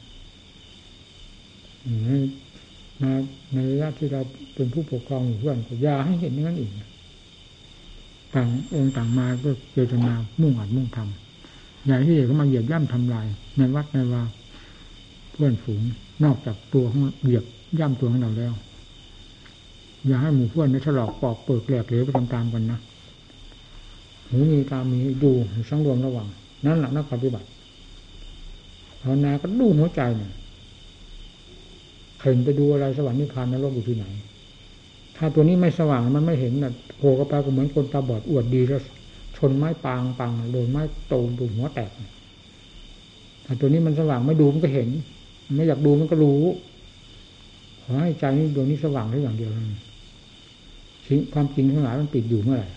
มาในระยะที่เราเป็นผู้ปกครองอยู่เพื่อนก็อย่าให้เห็นอย่างนั้นอีก ต่างองค์ต่างมาก็เจตนามุ่งอัดมุ่งทำอย่าให้เด็กเขามาเหยียบย่ำทำลาย ในวัดในว่าเพื่อนฝูงนอกจากตัวของเหยียบย่ำตัวของเราแล้ว อย่าให้หมู่เพื่อนในฉลอกปอกเปิกแหลกเหลวไปตามๆกันนะหูมีตามีดูสังรวมระวัง นั่นแหละนักปฏิบัติภาวนาก็ดูหัวใจเนี่ยเห็นไปดูอะไรสวรรค์นิพพานนรกอยู่ที่ไหน ถ้าตัวนี้ไม่สว่างมันไม่เห็นน่ะโผล่เข้าไปก็เหมือนคนตาบอดอวดดีแล้วชนไม้ปางปังโดนไม้โตมดูหัวแตกถ้าตัวนี้มันสว่างไม่ดูมันก็เห็น ไม่อยากดูมันก็รู้ขอให้ใจนี้ดวงนี้สว่างแค่อย่างเดียวสิ่งความจริงทั้งหลายมันปิดอยู่เมื่อไหร่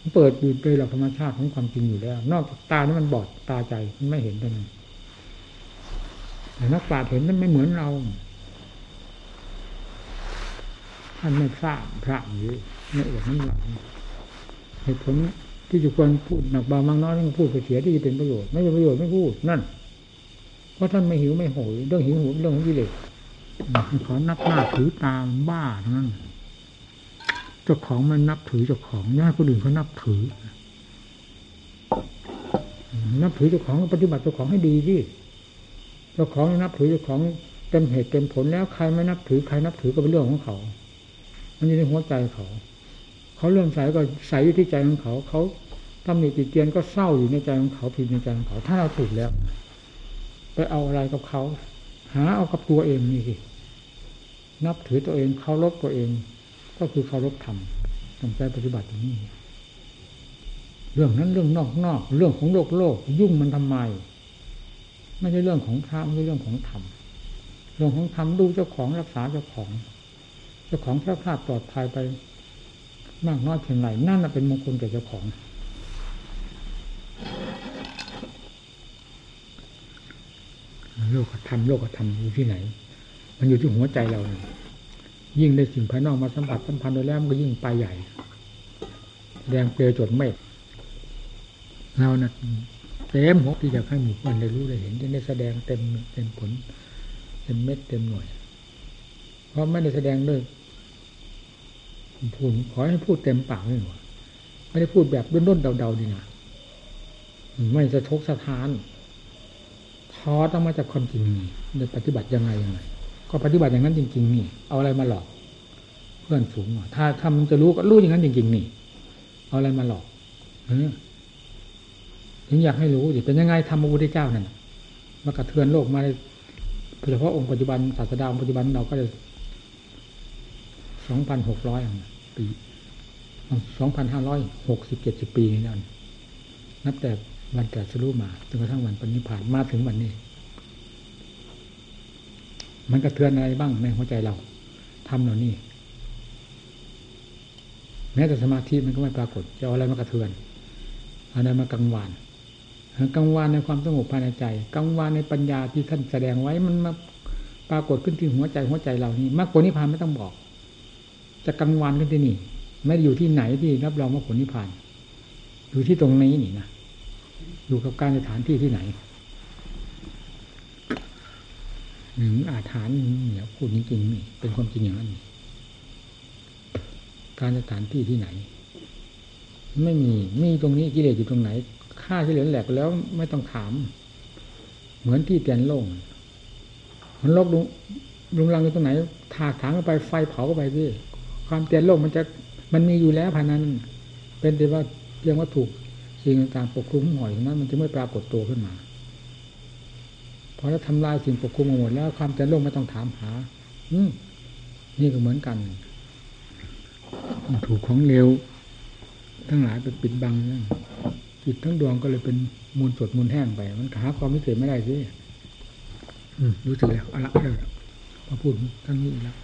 มันเปิดอยู่โดยหลักธรรมชาติของความจริงอยู่แล้ว นอกจากตานี่มันบอดตาใจมันไม่เห็นเท่านั้นแต่นักปราชญ์เห็นมันไม่เหมือนเรา ท่านไม่ทราบพระอยู่ไม่อวดน้ำหลังเหตุผลที่จะควรพูดหนักบางมากน้อยต้องพูดไปเสียที่จะเป็นประโยชน์ไม่เป็นประโยชน์ไม่พูดนั่น เพราะท่านไม่หิวไม่โหยเรื่องหิวโหยเรื่องของกิเลสขอนับหน้าถือตามบ้าทั้งนั้นเจ้าของมันนับถือเจ้าของย่าคนอื่นเขานับถือ นับถือเจ้าของปฏิบัติเจ้าของให้ดีที่เจ้าของนับถือเจ้าของเต็มเหตุเต็มผลแล้วใครไม่นับถือใครนับถือก็เป็นเรื่องของเขา มันอยู่ในหัวใจเขา เขาเรื่องใสก็ใสอยู่ที่ใจของเขา เขาตำหนิติเตียนก็เศร้าอยู่ในใจของเขาผิดในใจของเขา ถ้าเราถูกแล้ว ไปเอาอะไรกับเขา หาเอากับตัวเองนี่สินับถือตัวเองเคารพตัวเอง ก็คือเคารพธรรมต้งใจปฏิบัติอย่างนี้เรื่องนั้นเรื่องนอกนอกเรื่องของโลกโลก ยุ่งมันทำไม ไม่ใช่เรื่องของพระไม่ใช่เรื่องของธรรมเรื่องของธรรมดูเจ้าของรักษาเจ้าของ เจ้าของแคล้วคลาดปลอดภัยไปมากน้อยเพียงไรนั่นเป็นมงคลแก่เจ้าของ โลกธรรมโลกธรรมอยู่ที่ไหน มันอยู่ที่หัวใจเราเนี่ยยิ่งได้สิ่งภายนอกมาสัมผัสสัมพันธ์โดยแล้วมันก็ยิ่งไปใหญ่ แดงเปลวจดเมฆเรานะ่ะเต็มหัวที่จะให้หมู่คนได้รู้ได้เห็นจะได้แสดงเต็มเต็มผลเต็มเม็ดเต็มหน่วย เพราะไม่ได้แสดงด้วย พูดขอให้พูดเต็มปากเลยหรอไม่ได้พูดแบบด้นๆเดาๆดีนะไม่จะทกสะท้านท้อต้องมาจากความจริงนี่จะปฏิบัติยังไงยังไงก็ปฏิบัติอย่างนั้นจริง ๆ นี่ เอาอะไรมาหลอก เพื่อนฝูงถ้าทำมันจะรู้ก็รู้อย่างนั้นจริง ๆ นี่ เอาอะไรมาหลอกเออถึงอยากให้รู้สิเป็นยังไงทำพระพุทธเจ้านั่นมากระเทือนโลกมาเฉพาะองค์ปัจจุบันศาสดาองค์ปัจจุบันเราก็จะ สองพันหกร้อยปีสองพันห้าร้อยหกสิบเจ็ดสิบปีนี่นั่นนับแต่วันแต่สรู้มาจนกระทั่งวันปณิพานมาถึงวันนี้ มันกระเทือนอะไรบ้างในหัวใจเราทำเหล่านี้แม้แต่สมาธิมันก็ไม่ปรากฏ จะเอาอะไรมากระเทือนอะไรมากังวานกังวานในความสงบภายในใจ กังวานในปัญญาที่ท่านแสดงไว้มันมาปรากฏขึ้นที่หัวใจหัวใจเรานี่มากกว่านิพพานไม่ต้องบอก จะกังวานขึ้นที่นี่ ไม่ได้อยู่ที่ไหนที่รับรองว่าผลนิพพาน อยู่ที่ตรงนี้นี่นะอยู่กับการสถานที่ที่ไหนหนึ่งอาถานเนี่ยพูดจริงๆนี่เป็นความจริงอย่างนั้นการสถานที่ที่ไหน ไม่มีมีตรงนี้กิเลสอยู่ตรงไหนฆ่ากิเลสแหลกแล้วไม่ต้องถาม เหมือนที่เตียนโล่งมันลกลุงลุงลังอยู่ตรงไหนถากถางเข้าไปไฟเผาเข้าไปที่ ความเตียนโลกมันจะมันมีอยู่แล้วภายนั้น เป็นแต่ว่าเพียงว่าถูกสิ่งต่างๆปกคลุมห่อยนั้น มันจะไม่ปรากฏตัวขึ้นมาพอถ้าทำลายสิ่งปกคลุมหมดแล้วความเตียนโลกไม่ต้องถามหา อืนี่ก็เหมือนกัน ถูกของเลวทั้งหลายไปปิดบังจิตทั้งดวงก็เลยเป็นมูลสดมูลแห้งไป มันหาความพิเศษไม่ได้สิรู้สึกแล้วเอาละเอาละมาพูดทั้งนี้แล้ว